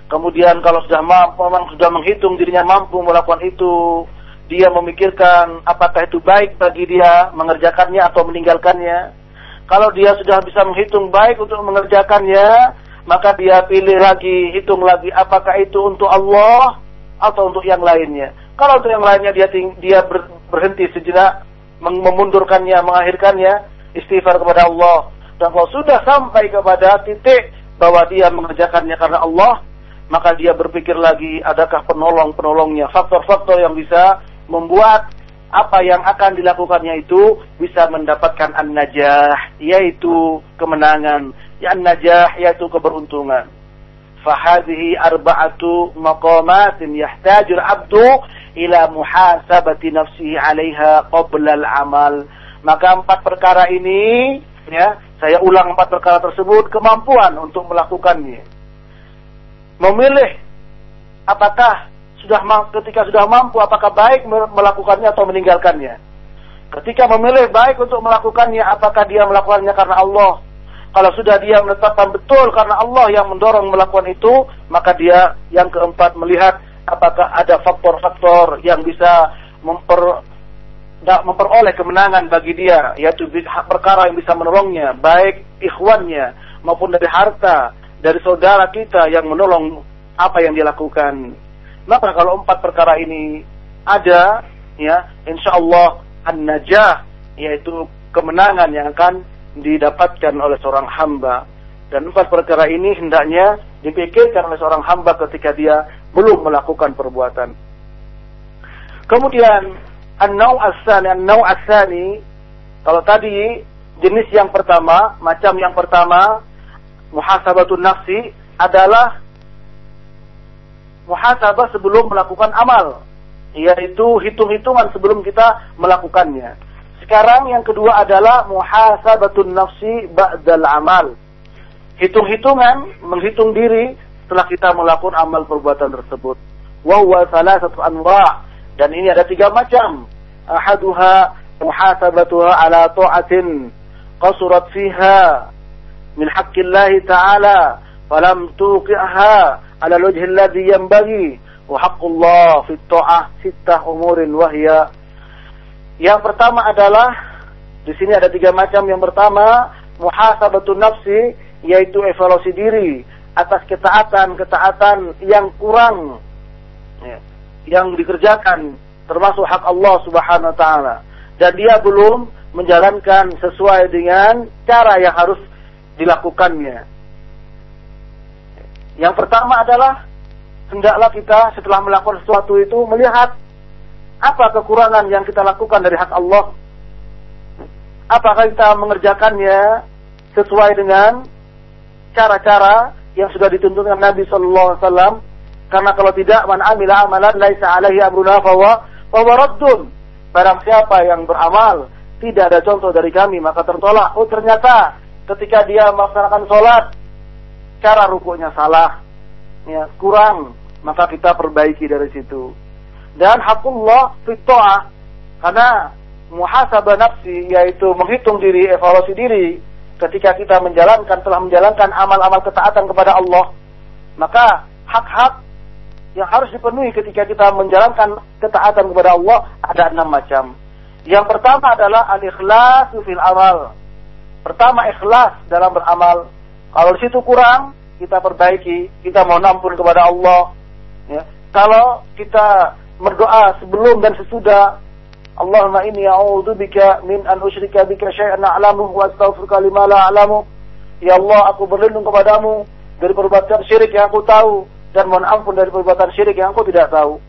Kemudian kalau sudah mampu, memang sudah menghitung dirinya mampu melakukan itu, dia memikirkan apakah itu baik bagi dia mengerjakannya atau meninggalkannya. Kalau dia sudah bisa menghitung baik untuk mengerjakannya, maka dia pilih lagi, hitung lagi apakah itu untuk Allah atau untuk yang lainnya. Kalau untuk yang lainnya dia dia berhenti sejenak memundurkannya, mengakhirkannya, istighfar kepada Allah. Dan kalau sudah sampai kepada titik bahwa dia mengerjakannya karena Allah, maka dia berpikir lagi adakah penolong-penolongnya, faktor-faktor yang bisa membuat apa yang akan dilakukannya itu bisa mendapatkan an-najah, yaitu kemenangan, yang najah yaitu keberuntungan. Fahadhihi arba'atu maqamatin yahtajul abdu ila muhasabati nafsihi 'alaiha qabla al-amal. Maka empat perkara ini ya, saya ulang empat perkara tersebut kemampuan untuk melakukannya. Memilih apakah sudah ketika sudah mampu apakah baik melakukannya atau meninggalkannya. Ketika memilih baik untuk melakukannya apakah dia melakukannya karena Allah kalau sudah dia menetapkan betul karena Allah yang mendorong melakukan itu, maka dia yang keempat melihat apakah ada faktor-faktor yang bisa memper memperoleh kemenangan bagi dia, yaitu perkara yang bisa menolongnya, baik ikhwannya maupun dari harta, dari saudara kita yang menolong apa yang dilakukan. Maka kalau empat perkara ini ada, ya, insya Allah an-najah, yaitu kemenangan yang akan didapatkan oleh seorang hamba. Dan empat perkara ini hendaknya dipikirkan oleh seorang hamba ketika dia belum melakukan perbuatan. Kemudian an-nau asani, an-nau asani, kalau tadi jenis yang pertama, macam yang pertama, muhasabatun nafsi adalah muhasabah sebelum melakukan amal, yaitu hitung-hitungan sebelum kita melakukannya. Sekarang yang kedua adalah muhasabatun nafsi ba'dal amal. Hitung-hitungan, menghitung diri setelah kita melakukan amal perbuatan tersebut. Wa huwa satu anwa' dan ini ada tiga macam. Ahaduha muhasabatuha ala ta'atin qasurat fiha min haqqillahi ta'ala falam tuqi'ha ala wajhi alladhi yanbaghi wa haqqullah fi ta'ah sittah umurin wahya yang pertama adalah di sini ada tiga macam. Yang pertama muhasabatun nafsi yaitu evaluasi diri atas ketaatan-ketaatan yang kurang ya, yang dikerjakan termasuk hak Allah Subhanahu wa taala dan dia belum menjalankan sesuai dengan cara yang harus dilakukannya. Yang pertama adalah hendaklah kita setelah melakukan sesuatu itu melihat apa kekurangan yang kita lakukan dari hak Allah? Apakah kita mengerjakannya sesuai dengan cara-cara yang sudah dituntunkan Nabi Sallallahu Alaihi Wasallam? Karena kalau tidak, man amila amalan laisa alaihi amruna fawa fawa raddun. Barang siapa yang beramal tidak ada contoh dari kami maka tertolak. Oh ternyata ketika dia melaksanakan sholat cara rukuknya salah, ya kurang, maka kita perbaiki dari situ dan hakullah fitoah karena muhasabah nafsi yaitu menghitung diri, evaluasi diri ketika kita menjalankan telah menjalankan amal-amal ketaatan kepada Allah maka hak-hak yang harus dipenuhi ketika kita menjalankan ketaatan kepada Allah ada enam macam. Yang pertama adalah al-ikhlas fil amal. Pertama ikhlas dalam beramal. Kalau di situ kurang, kita perbaiki, kita mohon ampun kepada Allah. Ya. Kalau kita berdoa sebelum dan sesudah Allahumma inni a'udzu bika min an usyrika bika syai'an a'lamu wa astaghfiruka lima la a'lamu. Ya Allah, aku berlindung kepadamu dari perbuatan syirik yang aku tahu dan mohon ampun dari perbuatan syirik yang aku tidak tahu.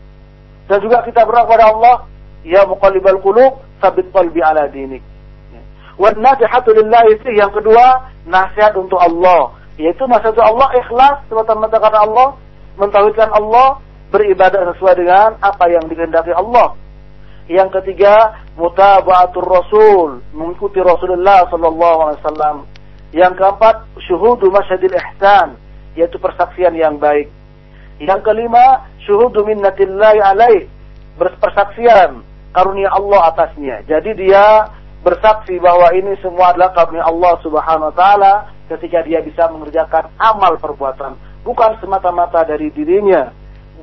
Dan juga kita berdoa kepada Allah, ya muqallibal qulub, sabit qalbi ala dinik. Wa nasihatu lillahi yang kedua, nasihat untuk Allah, yaitu nasihat untuk Allah ikhlas semata-mata karena Allah, mentauhidkan Allah beribadah sesuai dengan apa yang dikehendaki Allah. Yang ketiga, mutaba'atur rasul, mengikuti Rasulullah sallallahu alaihi wasallam. Yang keempat, syuhudu masyadil ihsan, yaitu persaksian yang baik. Yang kelima, syuhudu minnatillahi alaih, berpersaksian karunia Allah atasnya. Jadi dia bersaksi bahwa ini semua adalah karunia Allah Subhanahu wa taala ketika dia bisa mengerjakan amal perbuatan, bukan semata-mata dari dirinya,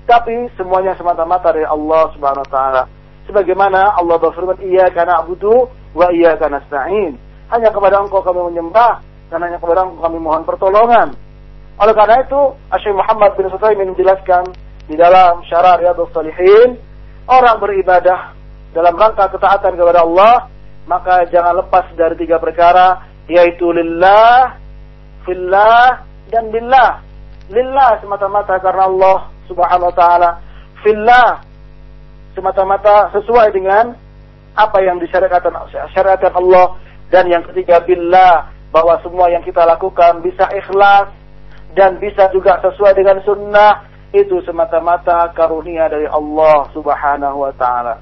tapi semuanya semata-mata dari Allah Subhanahu wa taala. Sebagaimana Allah berfirman, "Iyyaka na'budu wa iyyaka nasta'in." Hanya kepada Engkau kami menyembah dan hanya kepada Engkau kami mohon pertolongan. Oleh karena itu, Syekh Muhammad bin Sulaiman menjelaskan di dalam Syarah Riyadhus Shalihin, orang beribadah dalam rangka ketaatan kepada Allah, maka jangan lepas dari tiga perkara, yaitu lillah, fillah, dan billah. Lillah semata-mata karena Allah Subhanahu wa taala fillah semata-mata sesuai dengan apa yang disyariatkan syariatkan Allah dan yang ketiga billah bahwa semua yang kita lakukan bisa ikhlas dan bisa juga sesuai dengan sunnah itu semata-mata karunia dari Allah Subhanahu wa taala.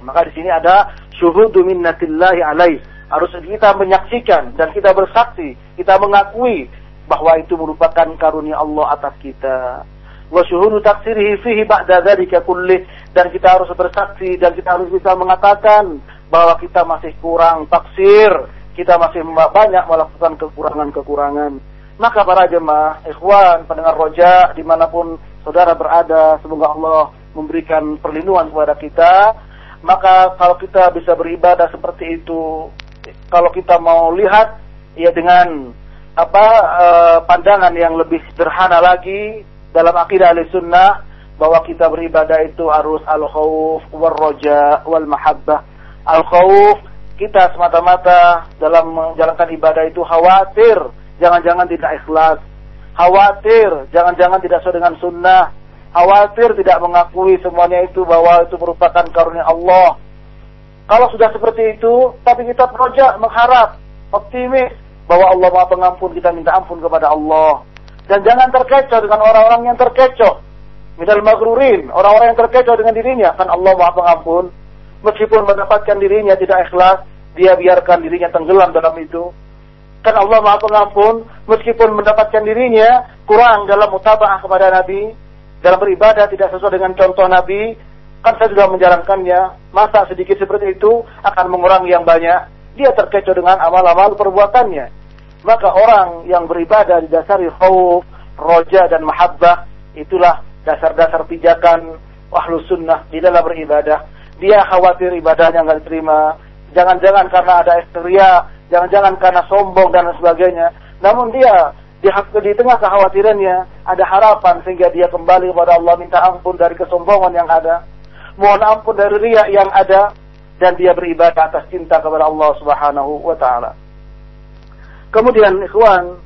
Maka di sini ada syuhudu minnatillahi alaih. Harus kita menyaksikan dan kita bersaksi, kita mengakui bahwa itu merupakan karunia Allah atas kita. Wa syuhudu taksirihi fihi ba'da dzalika kullih dan kita harus bersaksi dan kita harus bisa mengatakan bahwa kita masih kurang taksir, kita masih banyak melakukan kekurangan-kekurangan. Maka para jemaah, ikhwan, pendengar roja, di mana pun saudara berada, semoga Allah memberikan perlindungan kepada kita. Maka kalau kita bisa beribadah seperti itu, kalau kita mau lihat ya dengan apa uh, pandangan yang lebih sederhana lagi dalam akidah sunnah bahwa kita beribadah itu harus al khawf wal roja wal mahabbah al khawf kita semata-mata dalam menjalankan ibadah itu khawatir jangan-jangan tidak ikhlas khawatir jangan-jangan tidak sesuai dengan sunnah khawatir tidak mengakui semuanya itu bahwa itu merupakan karunia Allah kalau sudah seperti itu tapi kita proja mengharap optimis bahwa Allah Maha Pengampun, kita minta ampun kepada Allah. Dan jangan terkecoh dengan orang-orang yang terkecoh. Minal maghrurin, orang-orang yang terkecoh dengan dirinya. Kan Allah Maha Pengampun. Meskipun mendapatkan dirinya tidak ikhlas, dia biarkan dirinya tenggelam dalam itu. Kan Allah Maha Pengampun, meskipun mendapatkan dirinya kurang dalam mutabah kepada Nabi, dalam beribadah tidak sesuai dengan contoh Nabi, kan saya sudah menjalankannya, masa sedikit seperti itu akan mengurangi yang banyak, dia terkecoh dengan amal-amal perbuatannya maka orang yang beribadah didasari khauf, roja dan mahabbah itulah dasar-dasar pijakan ahlu sunnah di dalam beribadah. Dia khawatir ibadahnya nggak diterima. Jangan-jangan karena ada eksteria, jangan-jangan karena sombong dan sebagainya. Namun dia di, di tengah kekhawatirannya ada harapan sehingga dia kembali kepada Allah minta ampun dari kesombongan yang ada. Mohon ampun dari riak yang ada dan dia beribadah atas cinta kepada Allah Subhanahu wa taala. Kemudian ikhwan,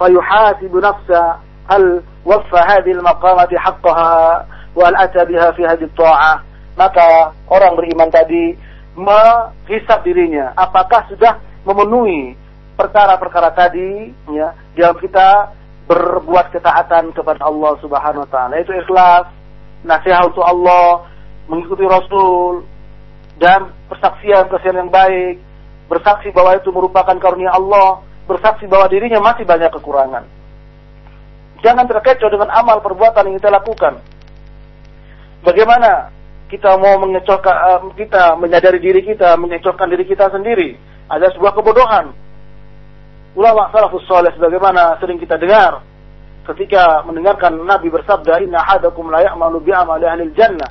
fayuhasibu nafsa hal waffa hadhihi al-maqamati haqqaha wa al ata biha fi hadhihi ta'ah. Maka orang beriman tadi menghisap dirinya apakah sudah memenuhi perkara-perkara tadi ya dalam kita berbuat ketaatan kepada Allah Subhanahu wa taala itu ikhlas nasihat untuk Allah mengikuti Rasul dan persaksian kesaksian yang baik bersaksi bahwa itu merupakan karunia Allah bersaksi bahwa dirinya masih banyak kekurangan. Jangan terkecoh dengan amal perbuatan yang kita lakukan. Bagaimana kita mau mengecohkan eh, kita menyadari diri kita, mengecohkan diri kita sendiri? Ada sebuah kebodohan. Ulama salafus saleh sebagaimana sering kita dengar ketika mendengarkan Nabi bersabda, "Inna hadakum la ya'malu bi amali ahli jannah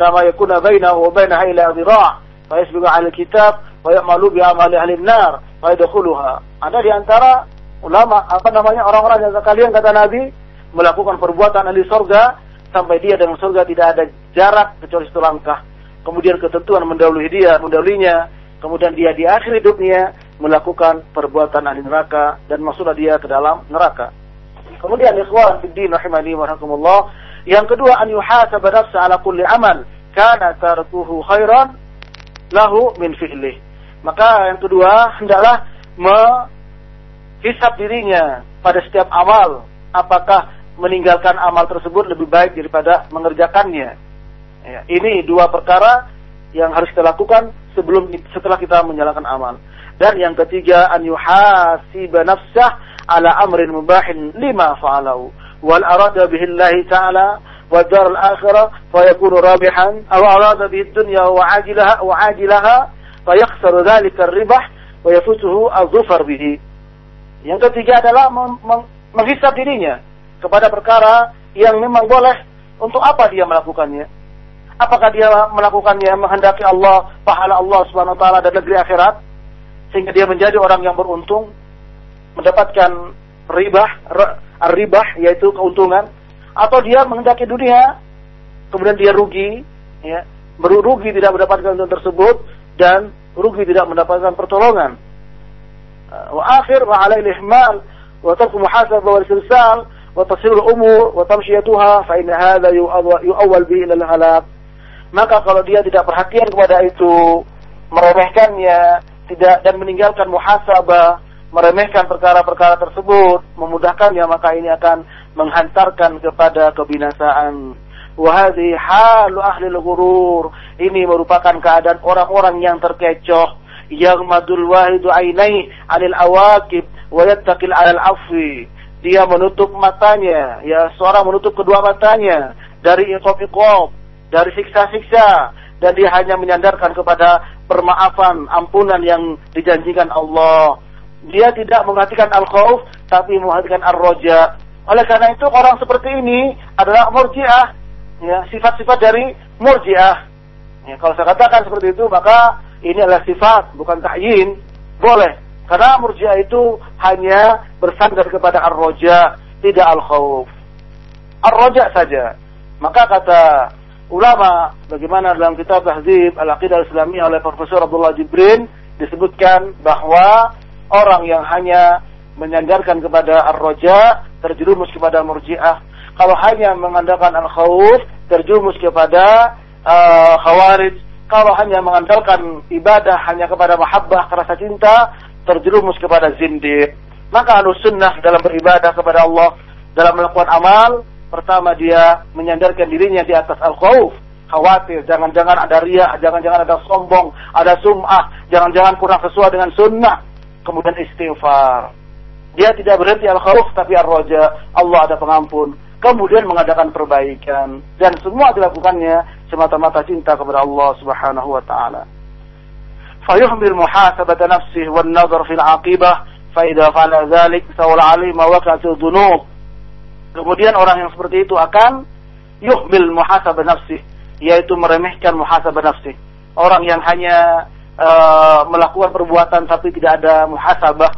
kama yakuna bainahu wa bainaha ila dhira' fa yasbiqu 'ala al-kitab wa ya'malu bi amali ahli an-nar fa yadkhuluha." Ada di antara ulama apa namanya orang-orang yang sekalian kata Nabi melakukan perbuatan ahli surga sampai dia dengan surga tidak ada jarak kecuali satu langkah. Kemudian ketentuan mendahului dia, mendahulinya. Kemudian dia di akhir hidupnya melakukan perbuatan ahli neraka dan masuklah dia ke dalam neraka. Kemudian ikhwan fiddin rahimani wa rahimakumullah. Yang kedua an yuhasaba nafsa ala kulli amal kana tarkuhu khairan lahu min fi'lih. Maka yang kedua hendaklah menghisap dirinya pada setiap amal apakah meninggalkan amal tersebut lebih baik daripada mengerjakannya. Ya, ini dua perkara yang harus kita lakukan sebelum setelah kita menjalankan amal. Dan yang ketiga an yuhasiba nafsah ala amrin mubahin lima fa'alahu wal arada bihi Allah ta'ala wa dar al akhirah fa yakunu rabihan aw arada bihi dunya wa ajilaha wa ajilaha fa yakhsaru dhalika ar-ribah wa yafutuhu az-zufar bihi. Yang ketiga adalah menghisap dirinya kepada perkara yang memang boleh untuk apa dia melakukannya. Apakah dia melakukannya menghendaki Allah, pahala Allah Subhanahu wa taala dan negeri akhirat sehingga dia menjadi orang yang beruntung mendapatkan ribah, ribah yaitu keuntungan atau dia menghendaki dunia kemudian dia rugi ya, merugi tidak mendapatkan untung tersebut dan rugi tidak mendapatkan pertolongan. Wa akhir wa alaihi ihmal wa tarku muhasabah wal wa tamshiyatuha fa inna hadha yu'awwal bi ila halak Maka kalau dia tidak perhatian kepada itu, meremehkannya, tidak dan meninggalkan muhasabah, meremehkan perkara-perkara tersebut, memudahkannya maka ini akan menghantarkan kepada kebinasaan. Wahadi halu ahli ghurur. Ini merupakan keadaan orang-orang yang terkecoh. Yang madul wahidu ainai anil awakib wa yattaqil alal afwi. Dia menutup matanya, ya seorang menutup kedua matanya dari iqab-iqab, dari siksa-siksa dan dia hanya menyandarkan kepada permaafan, ampunan yang dijanjikan Allah dia tidak memperhatikan al-khauf tapi memperhatikan ar-roja. Oleh karena itu orang seperti ini adalah murjiah. Ya, sifat-sifat dari murjiah. Ya, kalau saya katakan seperti itu maka ini adalah sifat bukan ta'yin. Boleh. Karena murjiah itu hanya bersandar kepada ar-roja, tidak al-khauf. Ar-roja saja. Maka kata ulama bagaimana dalam kitab Tahzib Al-Aqidah Al-Islamiyah oleh Profesor Abdullah Jibrin disebutkan bahwa orang yang hanya menyandarkan kepada ar-roja terjerumus kepada murjiah. Kalau hanya mengandalkan al-khawf terjerumus kepada uh, khawarij. Kalau hanya mengandalkan ibadah hanya kepada mahabbah rasa cinta terjerumus kepada zindiq. Maka harus sunnah dalam beribadah kepada Allah dalam melakukan amal pertama dia menyandarkan dirinya di atas al-khawf khawatir jangan-jangan ada riak, jangan-jangan ada sombong, ada sum'ah, jangan-jangan kurang sesuai dengan sunnah kemudian istighfar. Dia tidak berhenti al-khauf tapi ar-roja. Allah ada pengampun. Kemudian mengadakan perbaikan dan semua dilakukannya semata-mata cinta kepada Allah Subhanahu wa taala. Muhasabata nafsihi wan nazar fil aqibah fa idza fa'ala dzalik sawal alim waqa'atu dhunub. Kemudian orang yang seperti itu akan yuhmil muhasabah nafsi yaitu meremehkan muhasabah nafsi. Orang yang hanya uh, melakukan perbuatan tapi tidak ada muhasabah,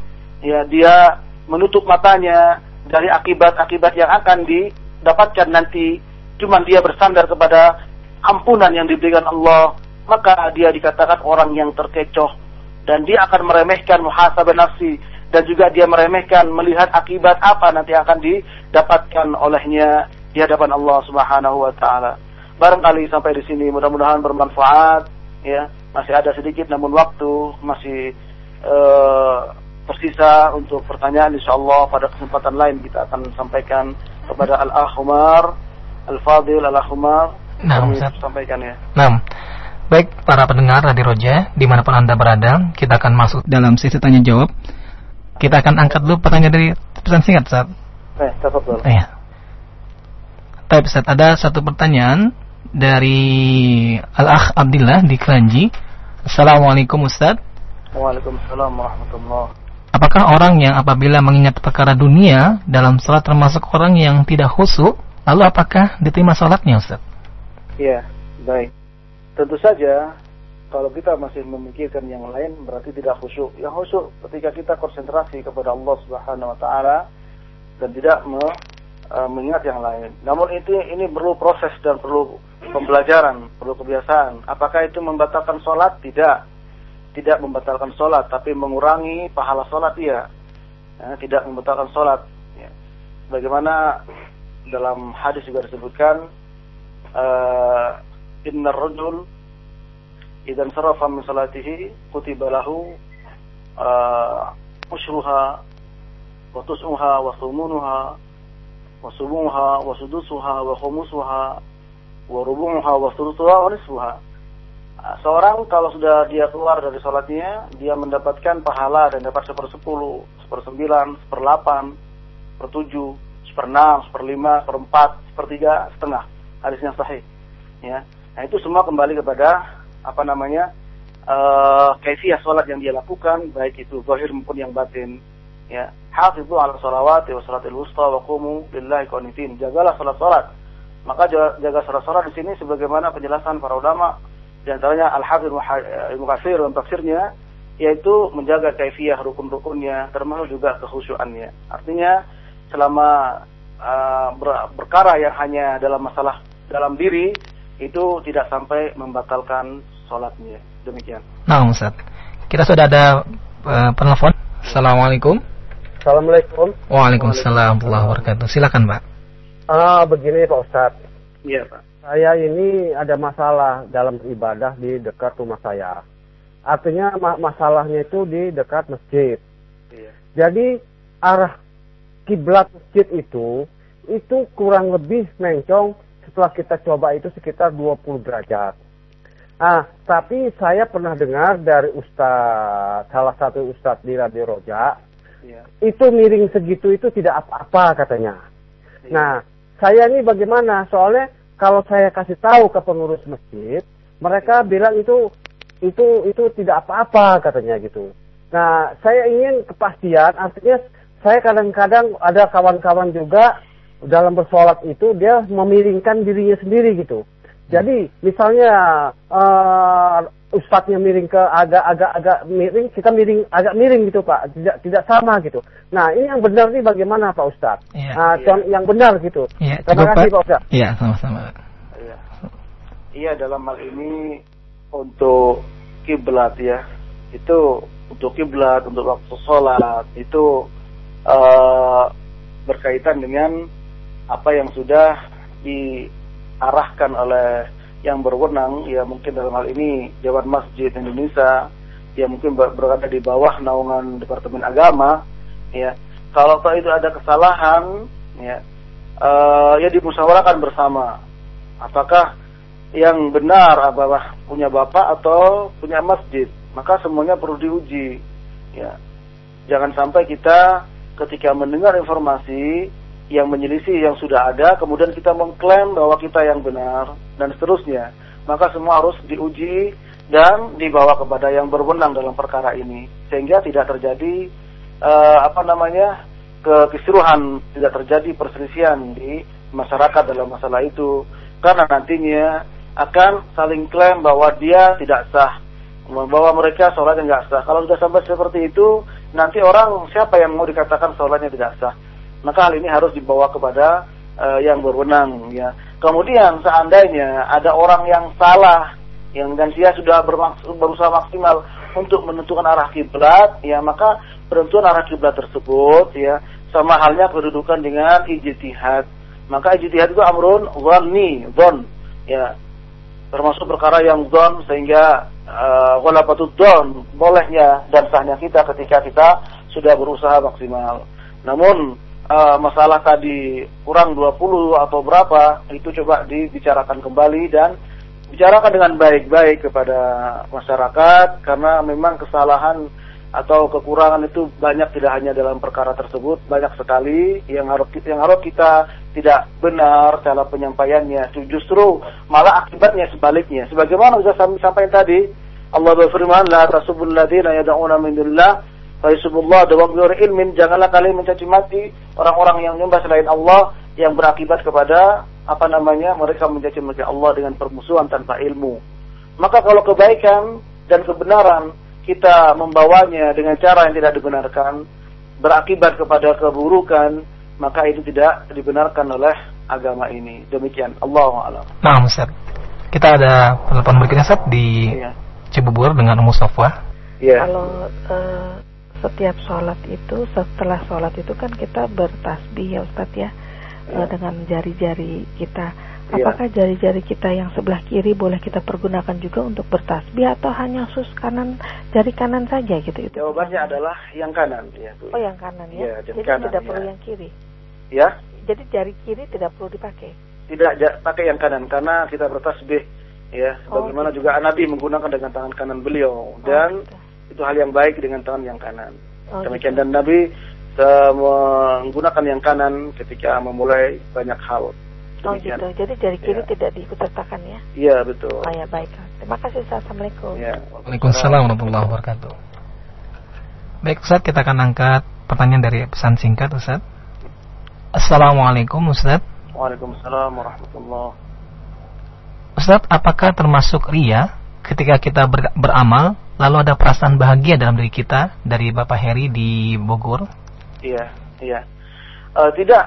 ya dia menutup matanya dari akibat-akibat yang akan didapatkan nanti. Cuman dia bersandar kepada ampunan yang diberikan Allah, maka dia dikatakan orang yang terkecoh dan dia akan meremehkan muhasabah nafsi dan juga dia meremehkan melihat akibat apa nanti akan didapatkan olehnya di hadapan Allah Subhanahu wa taala. Barangkali sampai di sini mudah-mudahan bermanfaat ya masih ada sedikit namun waktu masih uh, tersisa untuk pertanyaan insyaallah pada kesempatan lain kita akan sampaikan kepada Al-Akh Al-Fadil Al-Akh Umar nah, Ustaz. sampaikan ya. Nah, baik para pendengar Radio Roja di mana pun anda berada kita akan masuk dalam sesi tanya jawab kita akan angkat dulu pertanyaan dari pesan singkat Ustaz. Eh, dulu. Iya. Tapi Ustaz, ada satu pertanyaan dari Al-Akh Abdillah di Keranji. Assalamualaikum Ustaz. Waalaikumsalam warahmatullahi Apakah orang yang apabila mengingat perkara dunia dalam salat termasuk orang yang tidak khusyuk, lalu apakah diterima salatnya Ustaz? Iya, baik. Tentu saja kalau kita masih memikirkan yang lain berarti tidak khusyuk. Yang khusyuk ketika kita konsentrasi kepada Allah Subhanahu wa taala dan tidak me, uh, mengingat yang lain. Namun itu ini perlu proses dan perlu pembelajaran, perlu kebiasaan. Apakah itu membatalkan sholat? Tidak. Tidak membatalkan sholat, tapi mengurangi pahala sholat iya. Ya, tidak membatalkan sholat. Ya. Bagaimana dalam hadis juga disebutkan, uh, Inna rajul idan sarafa min salatihi kutiba lahu uh, ushruha wa tus'uha wa sumunuha wa sumuha wa sudusuha wa khumusuha warubuha wasulusuha wanisfuha. Nah, seorang kalau sudah dia keluar dari sholatnya, dia mendapatkan pahala dan dapat sepersepuluh, sepersembilan, seperdelapan, sepertujuh, seperenam, seperlima, seperempat, sepertiga, setengah. Hadisnya sahih. Ya. Nah itu semua kembali kepada apa namanya uh, kaifiah sholat yang dia lakukan, baik itu zahir maupun yang batin. Ya, hafizu ala salawati wa salatil wusta wa qumu lillahi qanitin. Jagalah salat-salat maka jaga sholat-sholat di sini sebagaimana penjelasan para ulama di antaranya Al-Hafidh Ibnu Katsir dalam tafsirnya yaitu menjaga kaifiah rukun-rukunnya termasuk juga kekhusyuannya. Artinya selama uh, ber perkara yang hanya dalam masalah dalam diri itu tidak sampai membatalkan sholatnya. Demikian. Nah, Ustaz. Kita sudah ada uh, penelpon. Assalamualaikum. Assalamualaikum. Waalaikumsalam warahmatullahi wabarakatuh. Silakan, Pak. Ah, begini Pak Ustadz. Iya Pak. Saya ini ada masalah dalam ibadah di dekat rumah saya. Artinya ma masalahnya itu di dekat masjid. Iya. Jadi arah kiblat masjid itu itu kurang lebih mencong setelah kita coba itu sekitar 20 derajat. Ah, tapi saya pernah dengar dari ustaz salah satu ustaz di Radio Roja Iya. itu miring segitu itu tidak apa-apa katanya. Iya. Nah, saya ini bagaimana? Soalnya kalau saya kasih tahu ke pengurus masjid, mereka bilang itu itu itu tidak apa-apa katanya gitu. Nah, saya ingin kepastian, artinya saya kadang-kadang ada kawan-kawan juga dalam bersolat itu dia memiringkan dirinya sendiri gitu. Jadi misalnya eh ustadznya miring ke agak-agak agak miring, kita miring agak miring gitu Pak, tidak tidak sama gitu. Nah ini yang benar nih bagaimana Pak Ustadz? Nah, Iya. con- yang benar gitu. Iya, Terima cukup kasih Pak. Ustadz. Iya, sama-sama. Iya. Iya dalam hal ini untuk kiblat ya. Itu untuk kiblat, untuk waktu sholat itu eh, berkaitan dengan apa yang sudah diarahkan oleh yang berwenang ya mungkin dalam hal ini Dewan Masjid Indonesia yang mungkin ber- berada di bawah naungan Departemen Agama ya. Kalau itu ada kesalahan ya eh, ya dimusyawarahkan bersama. Apakah yang benar apakah punya bapak atau punya masjid? Maka semuanya perlu diuji ya. Jangan sampai kita ketika mendengar informasi yang menyelisih yang sudah ada kemudian kita mengklaim bahwa kita yang benar dan seterusnya. Maka semua harus diuji dan dibawa kepada yang berwenang dalam perkara ini. Sehingga tidak terjadi eh, apa namanya kekisruhan tidak terjadi perselisihan di masyarakat dalam masalah itu. Karena nantinya akan saling klaim bahwa dia tidak sah bahwa mereka sholatnya nggak sah. Kalau sudah sampai seperti itu nanti orang siapa yang mau dikatakan sholatnya tidak sah maka hal ini harus dibawa kepada eh, yang berwenang ya. Kemudian seandainya ada orang yang salah yang dan dia sudah berusaha maksimal untuk menentukan arah kiblat ya maka penentuan arah kiblat tersebut ya sama halnya kedudukan dengan ijtihad. Maka ijtihad itu amrun dhanni dhon ya. Termasuk perkara yang don sehingga uh, walapatud don bolehnya dan sahnya kita ketika kita sudah berusaha maksimal. Namun uh, masalah tadi kurang 20 atau berapa itu coba dibicarakan kembali dan bicarakan dengan baik-baik kepada masyarakat karena memang kesalahan atau kekurangan itu banyak tidak hanya dalam perkara tersebut banyak sekali yang harus yang harus kita tidak benar cara penyampaiannya justru malah akibatnya sebaliknya. Sebagaimana sudah sampaikan tadi Allah berfirman la tasubul ladzina yad'una min fa yasubullah dawa ilmin janganlah kalian mencaci maki orang-orang yang menyembah selain Allah yang berakibat kepada apa namanya mereka mencaci maki Allah dengan permusuhan tanpa ilmu maka kalau kebaikan dan kebenaran kita membawanya dengan cara yang tidak dibenarkan berakibat kepada keburukan maka itu tidak dibenarkan oleh agama ini demikian Allah alam Nah, Ustaz. Kita ada telepon berikutnya Ustaz di Iya. Cibubur dengan Umu Sofwa. Iya. Kalau eh, setiap sholat itu, setelah sholat itu kan kita bertasbih ya Ustadz ya, Iya. dengan jari-jari kita. Iya. Apakah jari-jari kita yang sebelah kiri boleh kita pergunakan juga untuk bertasbih atau hanya khusus kanan jari kanan saja gitu itu? Jawabannya adalah yang kanan ya. Bu. Oh yang kanan ya. Jari Jadi kanan, tidak ya. perlu yang kiri. Ya, Jadi jari kiri tidak perlu dipakai. tidak pakai yang kanan karena kita bertasbih ya. Oh, Bagaimana gitu. juga Nabi menggunakan dengan tangan kanan beliau dan gitu. Itu hal yang baik dengan tangan yang kanan. Oh, Demikian gitu. dan Nabi eh, menggunakan yang kanan ketika memulai banyak hal. Oh Demikian. gitu. Jadi jari kiri Ya. tidak diikutsertakan ya. Iya betul. Oh ya baik. Terima kasih Ustaz. Assalamualaikum. Ya. Waalaikumsalam warahmatullahi wabarakatuh. Baik Ustaz, kita akan angkat pertanyaan dari pesan singkat Ustaz. Assalamualaikum Ustaz. Waalaikumsalam warahmatullah. Ustaz, apakah termasuk ria ketika kita ber- beramal lalu ada perasaan bahagia dalam diri kita dari Bapak Heri di Bogor? Iya, iya. Eh, tidak.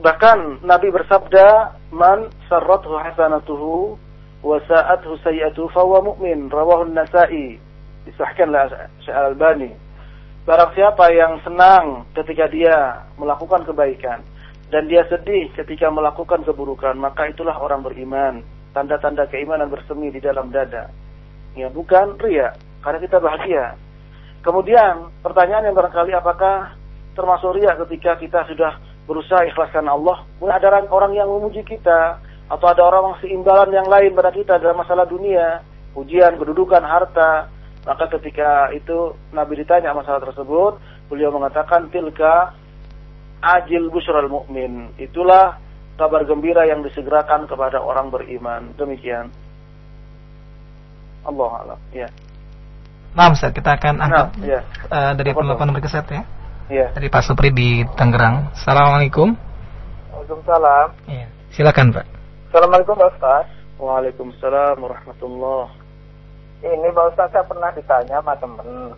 Bahkan Nabi bersabda, "Man sarrathu hasanatuhu wa sa'athu sayyi'atuhu fahuwa mu'min." Rawahu An-Nasa'i. Disahkan oleh Al-Albani. Barang siapa yang senang ketika dia melakukan kebaikan dan dia sedih ketika melakukan keburukan, maka itulah orang beriman. Tanda-tanda keimanan bersemi di dalam dada. Ya, bukan ria, karena kita bahagia. Kemudian pertanyaan yang barangkali apakah termasuk ria ketika kita sudah berusaha ikhlaskan Allah, kemudian ada orang yang memuji kita atau ada orang seimbalan yang lain pada kita dalam masalah dunia, ujian, kedudukan, harta, maka ketika itu Nabi ditanya masalah tersebut, beliau mengatakan tilka ajil busral mukmin. Itulah kabar gembira yang disegerakan kepada orang beriman. Demikian. Allah alam. Ya. Nah, Ustaz, kita akan angkat Nah, ya. eh, dari Apa, telepon berikut ya. Ya. Dari Pak Supri di Tangerang. Assalamualaikum. Waalaikumsalam. Iya. Silakan, Pak. Assalamualaikum Pak Ustaz. Waalaikumsalam warahmatullah. Ini Pak Ustaz saya pernah ditanya sama temen.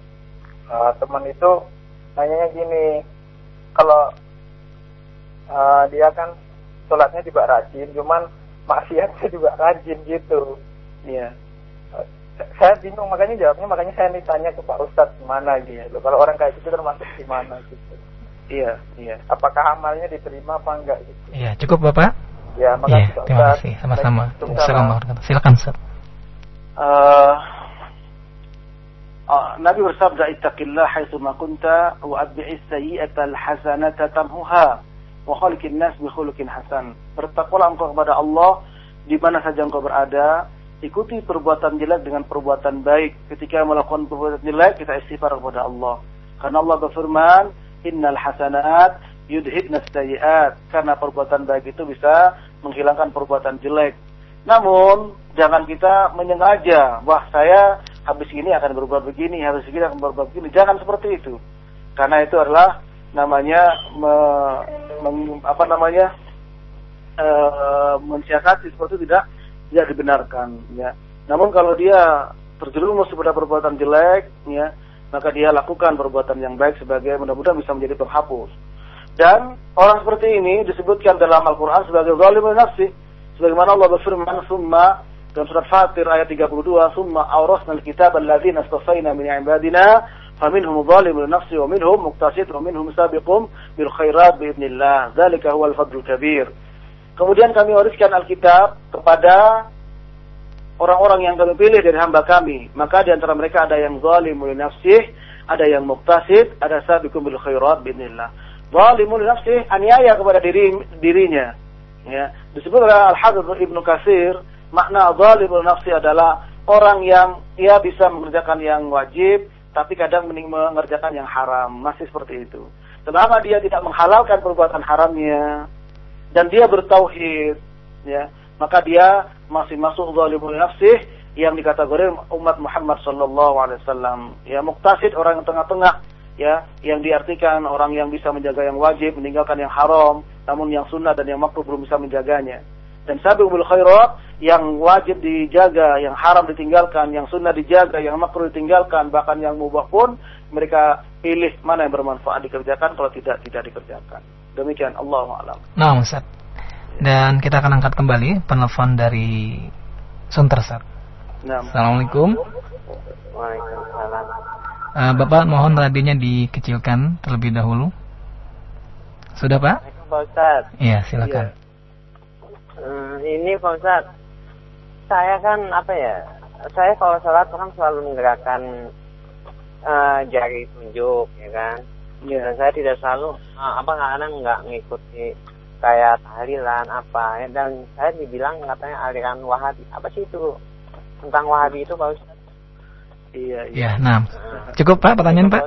Eh, temen itu nanyanya gini, kalau eh, dia kan sholatnya juga rajin, cuman maksiatnya juga rajin gitu. Iya. Saya bingung makanya jawabnya makanya saya ditanya ke Pak Ustadz gimana gitu. Kalau orang kayak gitu termasuk gimana gitu. Iya, iya. Apakah amalnya diterima apa enggak gitu. Iya, cukup Bapak? Ya, Iya, makasih Pak terima Ustadz. kasih. Sama-sama. Assalamualaikum. Silakan, Ustaz. Eh, ah, Nabi bersabda ittaqillah haitsu ma kunta wa atbi'is sayyi'ata al-hasanata tamhuha wa khaliqin nas bi khuluqin hasan. Bertakwalah engkau kepada Allah di mana saja engkau berada, ikuti perbuatan jelek dengan perbuatan baik. Ketika melakukan perbuatan jelek, kita istighfar kepada Allah. Karena Allah berfirman, "Innal hasanat yudhibna sayyi'at." Karena perbuatan baik itu bisa menghilangkan perbuatan jelek. Namun jangan kita menyengaja, wah saya habis ini akan berbuat begini, habis ini akan berbuat begini. Jangan seperti itu. Karena itu adalah namanya me, meng- apa namanya eh, mensiasati seperti itu tidak tidak dibenarkan ya. Namun kalau dia terjerumus kepada perbuatan jelek ya, maka dia lakukan perbuatan yang baik sebagai mudah-mudahan bisa menjadi penghapus. Dan orang seperti ini disebutkan dalam Al-Qur'an sebagai zalimul nafsi sebagaimana Allah berfirman summa dalam surat Fatir ayat 32 summa awrasna al-kitab alladzina istafaina min ibadina faminhum zalimun nafsi wa minhum muqtasid wa minhum sabiqum bil khairat bi idznillah dzalika huwal fadlul kabir kemudian kami wariskan Alkitab kepada orang-orang yang kami pilih dari hamba kami. Maka di antara mereka ada yang zalimul nafsih ada yang muqtasid ada sabiqum bil khairat bi idznillah zalimul nafsih aniaya kepada diri dirinya. Ya. Disebut oleh Al-Hafidz Ibnu Katsir makna zalimul nafsi adalah orang yang ia bisa mengerjakan yang wajib tapi kadang mengerjakan yang haram. Masih seperti itu. Selama dia tidak menghalalkan perbuatan haramnya dan dia bertauhid ya. Maka dia masih masuk zalimul nafsi yang dikategori umat Muhammad sallallahu alaihi wasallam. Ya muktasid orang yang tengah-tengah ya yang diartikan orang yang bisa menjaga yang wajib meninggalkan yang haram namun yang sunnah dan yang makruh belum bisa menjaganya. Dan sabiqul khairat yang wajib dijaga yang haram ditinggalkan yang sunnah dijaga yang makruh ditinggalkan bahkan yang mubah pun mereka pilih mana yang bermanfaat dikerjakan kalau tidak tidak dikerjakan demikian Allah alam Nah, Ustaz. Dan kita akan angkat kembali penelpon dari Sunter, Ustaz. nah Assalamualaikum. Waalaikumsalam. Eh, Bapak mohon radionya dikecilkan terlebih dahulu. Sudah, Pak? Pak. Iya, silakan. Hmm, ini Pak Ustadz, saya kan apa ya? Saya kalau sholat kan selalu menggerakkan eh, jari tunjuk, ya kan? Ya Dan saya tidak selalu eh, apa kadang nggak ngikuti kayak tahlilan apa ya. dan saya dibilang katanya aliran Wahabi apa sih itu tentang Wahabi itu Pak Ustadz? iya iya Ya, nah. Cukup, Pak, pertanyaan, Pak?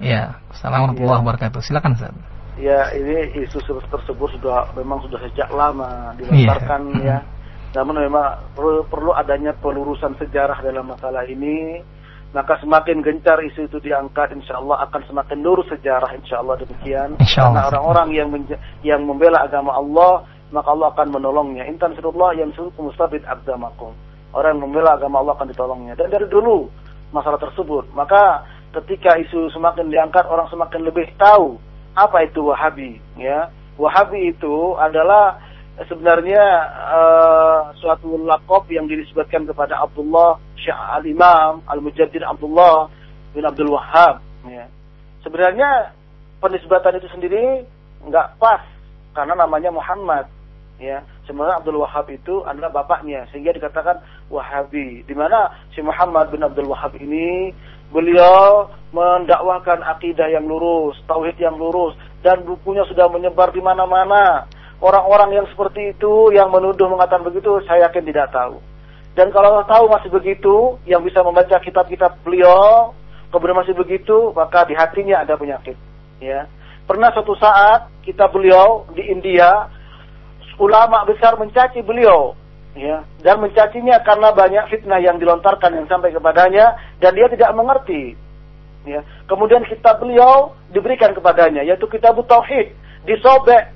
Iya. Assalamualaikum warahmatullahi wabarakatuh. Silakan, Ustaz. Ya, ini isu tersebut sudah memang sudah sejak lama dilontarkan Iya. ya. Namun memang perlu, perlu adanya pelurusan sejarah dalam masalah ini. Maka semakin gencar isu itu diangkat, insya Allah akan semakin lurus sejarah, insya Allah demikian. Insya Karena Allah. orang-orang yang yang membela agama Allah, maka Allah akan menolongnya. Intan surullah yang surukum mustabid abdamakum. Orang yang membela agama Allah akan ditolongnya. Dan dari dulu masalah tersebut. Maka ketika isu semakin diangkat, orang semakin lebih tahu apa itu Wahabi. Ya, Wahabi itu adalah sebenarnya eh, suatu lakop yang dinisbatkan kepada Abdullah Syekh Al-Imam Al-Mujaddid Abdullah bin Abdul Wahhab. Ya. Sebenarnya penisbatan itu sendiri nggak pas karena namanya Muhammad. Ya, sebenarnya Abdul Wahhab itu adalah bapaknya sehingga dikatakan Wahabi. Di mana si Muhammad bin Abdul Wahhab ini beliau mendakwahkan akidah yang lurus, tauhid yang lurus, dan bukunya sudah menyebar di mana-mana. Orang-orang yang seperti itu yang menuduh mengatakan begitu, saya yakin tidak tahu. Dan kalau tahu masih begitu, yang bisa membaca kitab-kitab beliau, kemudian masih begitu, maka di hatinya ada penyakit. Ya, pernah suatu saat kita beliau di India, ulama besar mencaci beliau, ya, dan mencacinya karena banyak fitnah yang dilontarkan yang sampai kepadanya, dan dia tidak mengerti. Ya, kemudian kitab beliau diberikan kepadanya, yaitu kitab tauhid, disobek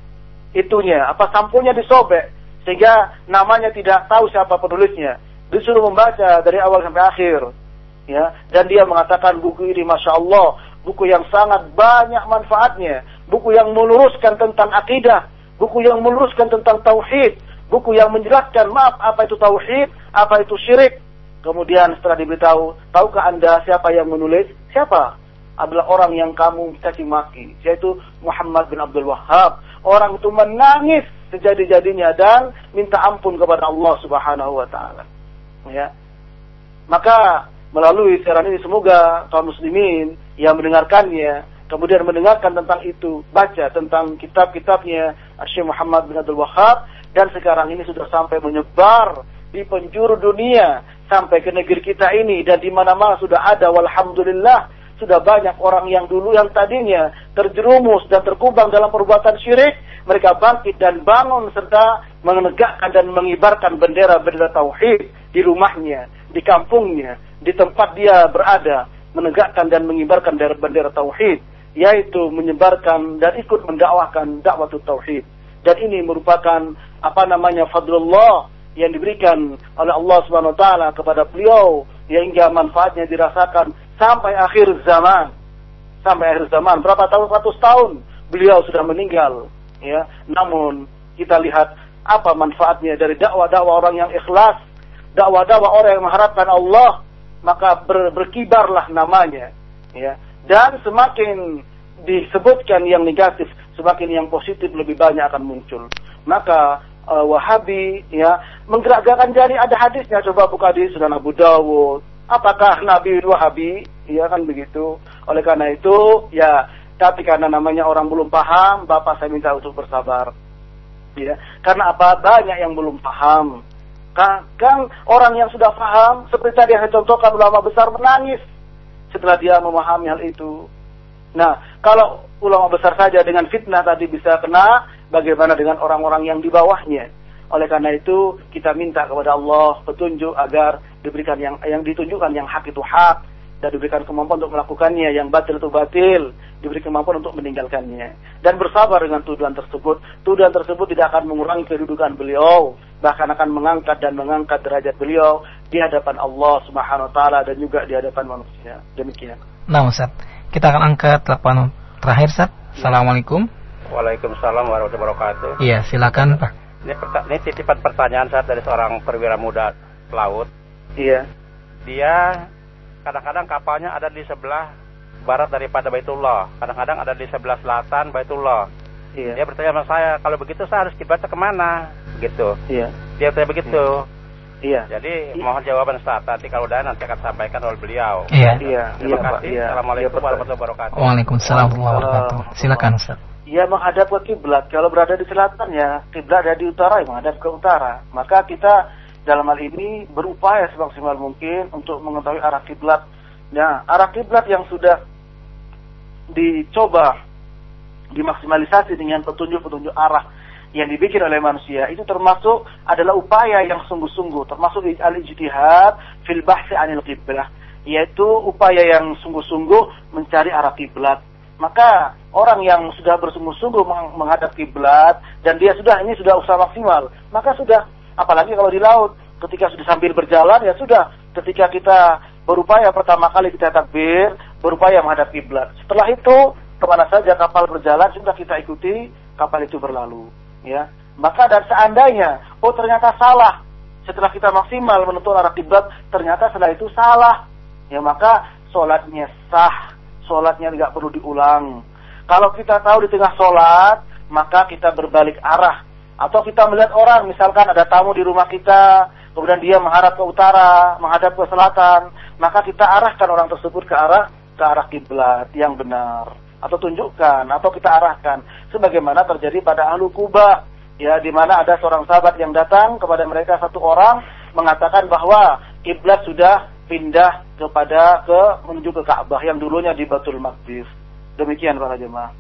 itunya, apa sampulnya disobek, sehingga namanya tidak tahu siapa penulisnya. Disuruh membaca dari awal sampai akhir ya. Dan dia mengatakan buku ini masya Allah buku yang sangat banyak manfaatnya. Buku yang meluruskan tentang akidah buku yang meluruskan tentang tauhid buku yang menjelaskan maaf apa itu tauhid apa itu syirik. Kemudian setelah diberitahu tahukah anda siapa yang menulis? Siapa? Adalah orang yang kamu caci maki yaitu Muhammad bin Abdul Wahab orang itu menangis sejadi-jadinya dan minta ampun kepada Allah Subhanahu wa taala. Ya. Maka melalui siaran ini semoga kaum muslimin yang mendengarkannya kemudian mendengarkan tentang itu baca tentang kitab-kitabnya Syekh Muhammad bin Abdul Wahab dan sekarang ini sudah sampai menyebar di penjuru dunia sampai ke negeri kita ini dan di mana-mana sudah ada walhamdulillah sudah banyak orang yang dulu yang tadinya terjerumus dan terkubang dalam perbuatan syirik mereka bangkit dan bangun serta menegakkan dan mengibarkan bendera-bendera tauhid di rumahnya, di kampungnya, di tempat dia berada, menegakkan dan mengibarkan bendera tauhid, yaitu menyebarkan dan ikut mendakwahkan dakwah tauhid. Dan ini merupakan apa namanya fadlullah yang diberikan oleh Allah Subhanahu wa taala kepada beliau hingga manfaatnya dirasakan sampai akhir zaman. Sampai akhir zaman berapa tahun? 100 tahun beliau sudah meninggal ya. Namun kita lihat apa manfaatnya dari dakwah-dakwah orang yang ikhlas, dakwah-dakwah orang yang mengharapkan Allah, maka ber, berkibarlah namanya, ya. Dan semakin disebutkan yang negatif, semakin yang positif lebih banyak akan muncul. Maka uh, Wahabi ya menggerak-gerakkan jari ada hadisnya coba buka di Sunan Abu Dawud. Apakah Nabi Wahabi? Ya kan begitu. Oleh karena itu ya tapi karena namanya orang belum paham, Bapak saya minta untuk bersabar. Ya, karena apa? Banyak yang belum paham. Kan orang yang sudah paham, seperti tadi yang saya contohkan ulama besar menangis setelah dia memahami hal itu. Nah, kalau ulama besar saja dengan fitnah tadi bisa kena, bagaimana dengan orang-orang yang di bawahnya? Oleh karena itu, kita minta kepada Allah petunjuk agar diberikan yang yang ditunjukkan yang hak itu hak, dan diberikan kemampuan untuk melakukannya, yang batil itu batil, diberi kemampuan untuk meninggalkannya. Dan bersabar dengan tuduhan tersebut. Tuduhan tersebut tidak akan mengurangi kedudukan beliau, bahkan akan mengangkat dan mengangkat derajat beliau di hadapan Allah Subhanahu wa taala dan juga di hadapan manusia. Demikian. Nah, Ustaz, kita akan angkat telepon terakhir, Ustaz. Assalamualaikum. Waalaikumsalam warahmatullahi wabarakatuh. Iya, silakan, Pak. Ini, ini titipan pertanyaan saat dari seorang perwira muda pelaut. Iya. Dia kadang-kadang kapalnya ada di sebelah barat daripada Baitullah, kadang-kadang ada di sebelah selatan Baitullah. Iya. Dia bertanya sama saya, kalau begitu saya harus kiblatnya ke mana? Gitu. Iya. Dia bertanya begitu. Iya. Jadi iya. mohon jawaban saat nanti kalau udah nanti akan sampaikan oleh beliau. Iya. Iya. Terima iya, kasih. Iya. Assalamualaikum iya, warahmatullahi wabarakatuh. Waalaikumsalam warahmatullahi wabarakatuh. Silakan Ustaz. Ya menghadap ke kiblat. Kalau berada di selatan ya kiblat ada di utara ya menghadap ke utara. Maka kita dalam hal ini berupaya semaksimal mungkin untuk mengetahui arah kiblat Nah, arah kiblat yang sudah dicoba dimaksimalisasi dengan petunjuk-petunjuk arah yang dibikin oleh manusia itu termasuk adalah upaya yang sungguh-sungguh termasuk al-ijtihad fil bahsi anil kiblah yaitu upaya yang sungguh-sungguh mencari arah kiblat maka orang yang sudah bersungguh-sungguh menghadap kiblat dan dia sudah ini sudah usaha maksimal maka sudah apalagi kalau di laut ketika sudah sambil berjalan ya sudah ketika kita berupaya pertama kali kita takbir, berupaya menghadap kiblat. Setelah itu, ke mana saja kapal berjalan, sudah kita ikuti, kapal itu berlalu. Ya, maka dan seandainya, oh ternyata salah, setelah kita maksimal menentukan arah kiblat, ternyata setelah itu salah, ya maka sholatnya sah, sholatnya tidak perlu diulang. Kalau kita tahu di tengah sholat, maka kita berbalik arah. Atau kita melihat orang, misalkan ada tamu di rumah kita, kemudian dia menghadap ke utara, menghadap ke selatan, maka kita arahkan orang tersebut ke arah ke arah kiblat yang benar atau tunjukkan atau kita arahkan sebagaimana terjadi pada ahlu Kuba ya di mana ada seorang sahabat yang datang kepada mereka satu orang mengatakan bahwa kiblat sudah pindah kepada ke menuju ke Ka'bah yang dulunya di Batul Maqdis. Demikian para jemaah.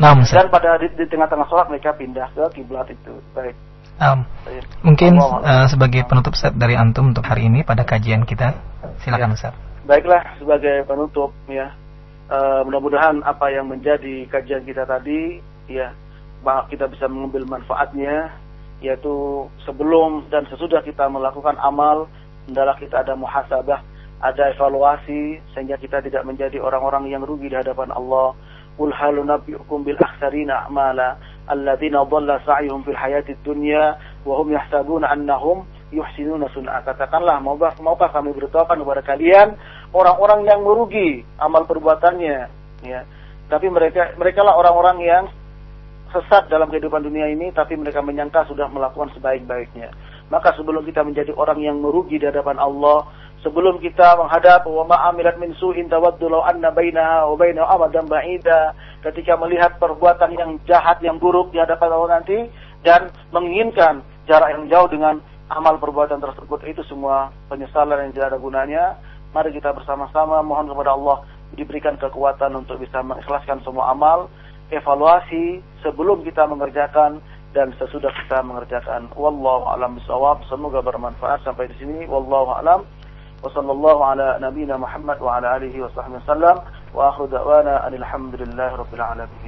Nah, dan pada di, di tengah-tengah sholat mereka pindah ke kiblat itu. Baik. Um, mungkin uh, sebagai penutup set dari antum untuk hari ini pada kajian kita silakan ya. Ustaz. Baiklah sebagai penutup ya. Uh, mudah-mudahan apa yang menjadi kajian kita tadi ya kita bisa mengambil manfaatnya yaitu sebelum dan sesudah kita melakukan amal hendaklah kita ada muhasabah ada evaluasi sehingga kita tidak menjadi orang-orang yang rugi di hadapan Allah Qul hal nabiyukum bil akhsarina a'mala alladzina dhalla sa'yuhum fil hayatid dunya wa hum yahsabuna annahum yuhsinuna sun'a. Katakanlah maukah, maukah kami beritahukan kepada kalian orang-orang yang merugi amal perbuatannya ya. Tapi mereka mereka lah orang-orang yang sesat dalam kehidupan dunia ini tapi mereka menyangka sudah melakukan sebaik-baiknya. Maka sebelum kita menjadi orang yang merugi di hadapan Allah, sebelum kita menghadap wa ma amilat min su'in tawaddu law anna bainaha wa bainahu amadan ba'ida ketika melihat perbuatan yang jahat yang buruk di hadapan Allah nanti dan menginginkan jarak yang jauh dengan amal perbuatan tersebut itu semua penyesalan yang tidak ada gunanya. Mari kita bersama-sama mohon kepada Allah diberikan kekuatan untuk bisa mengikhlaskan semua amal evaluasi sebelum kita mengerjakan dan sesudah kita mengerjakan wallahu alam bisawab semoga bermanfaat sampai di sini. Wallahu alam. Wa sallallahu ala nabiyyina Muhammad wa ala alihi wa sahbihi wasallam wa akhiru da'wana alhamdulillahirabbil alamin.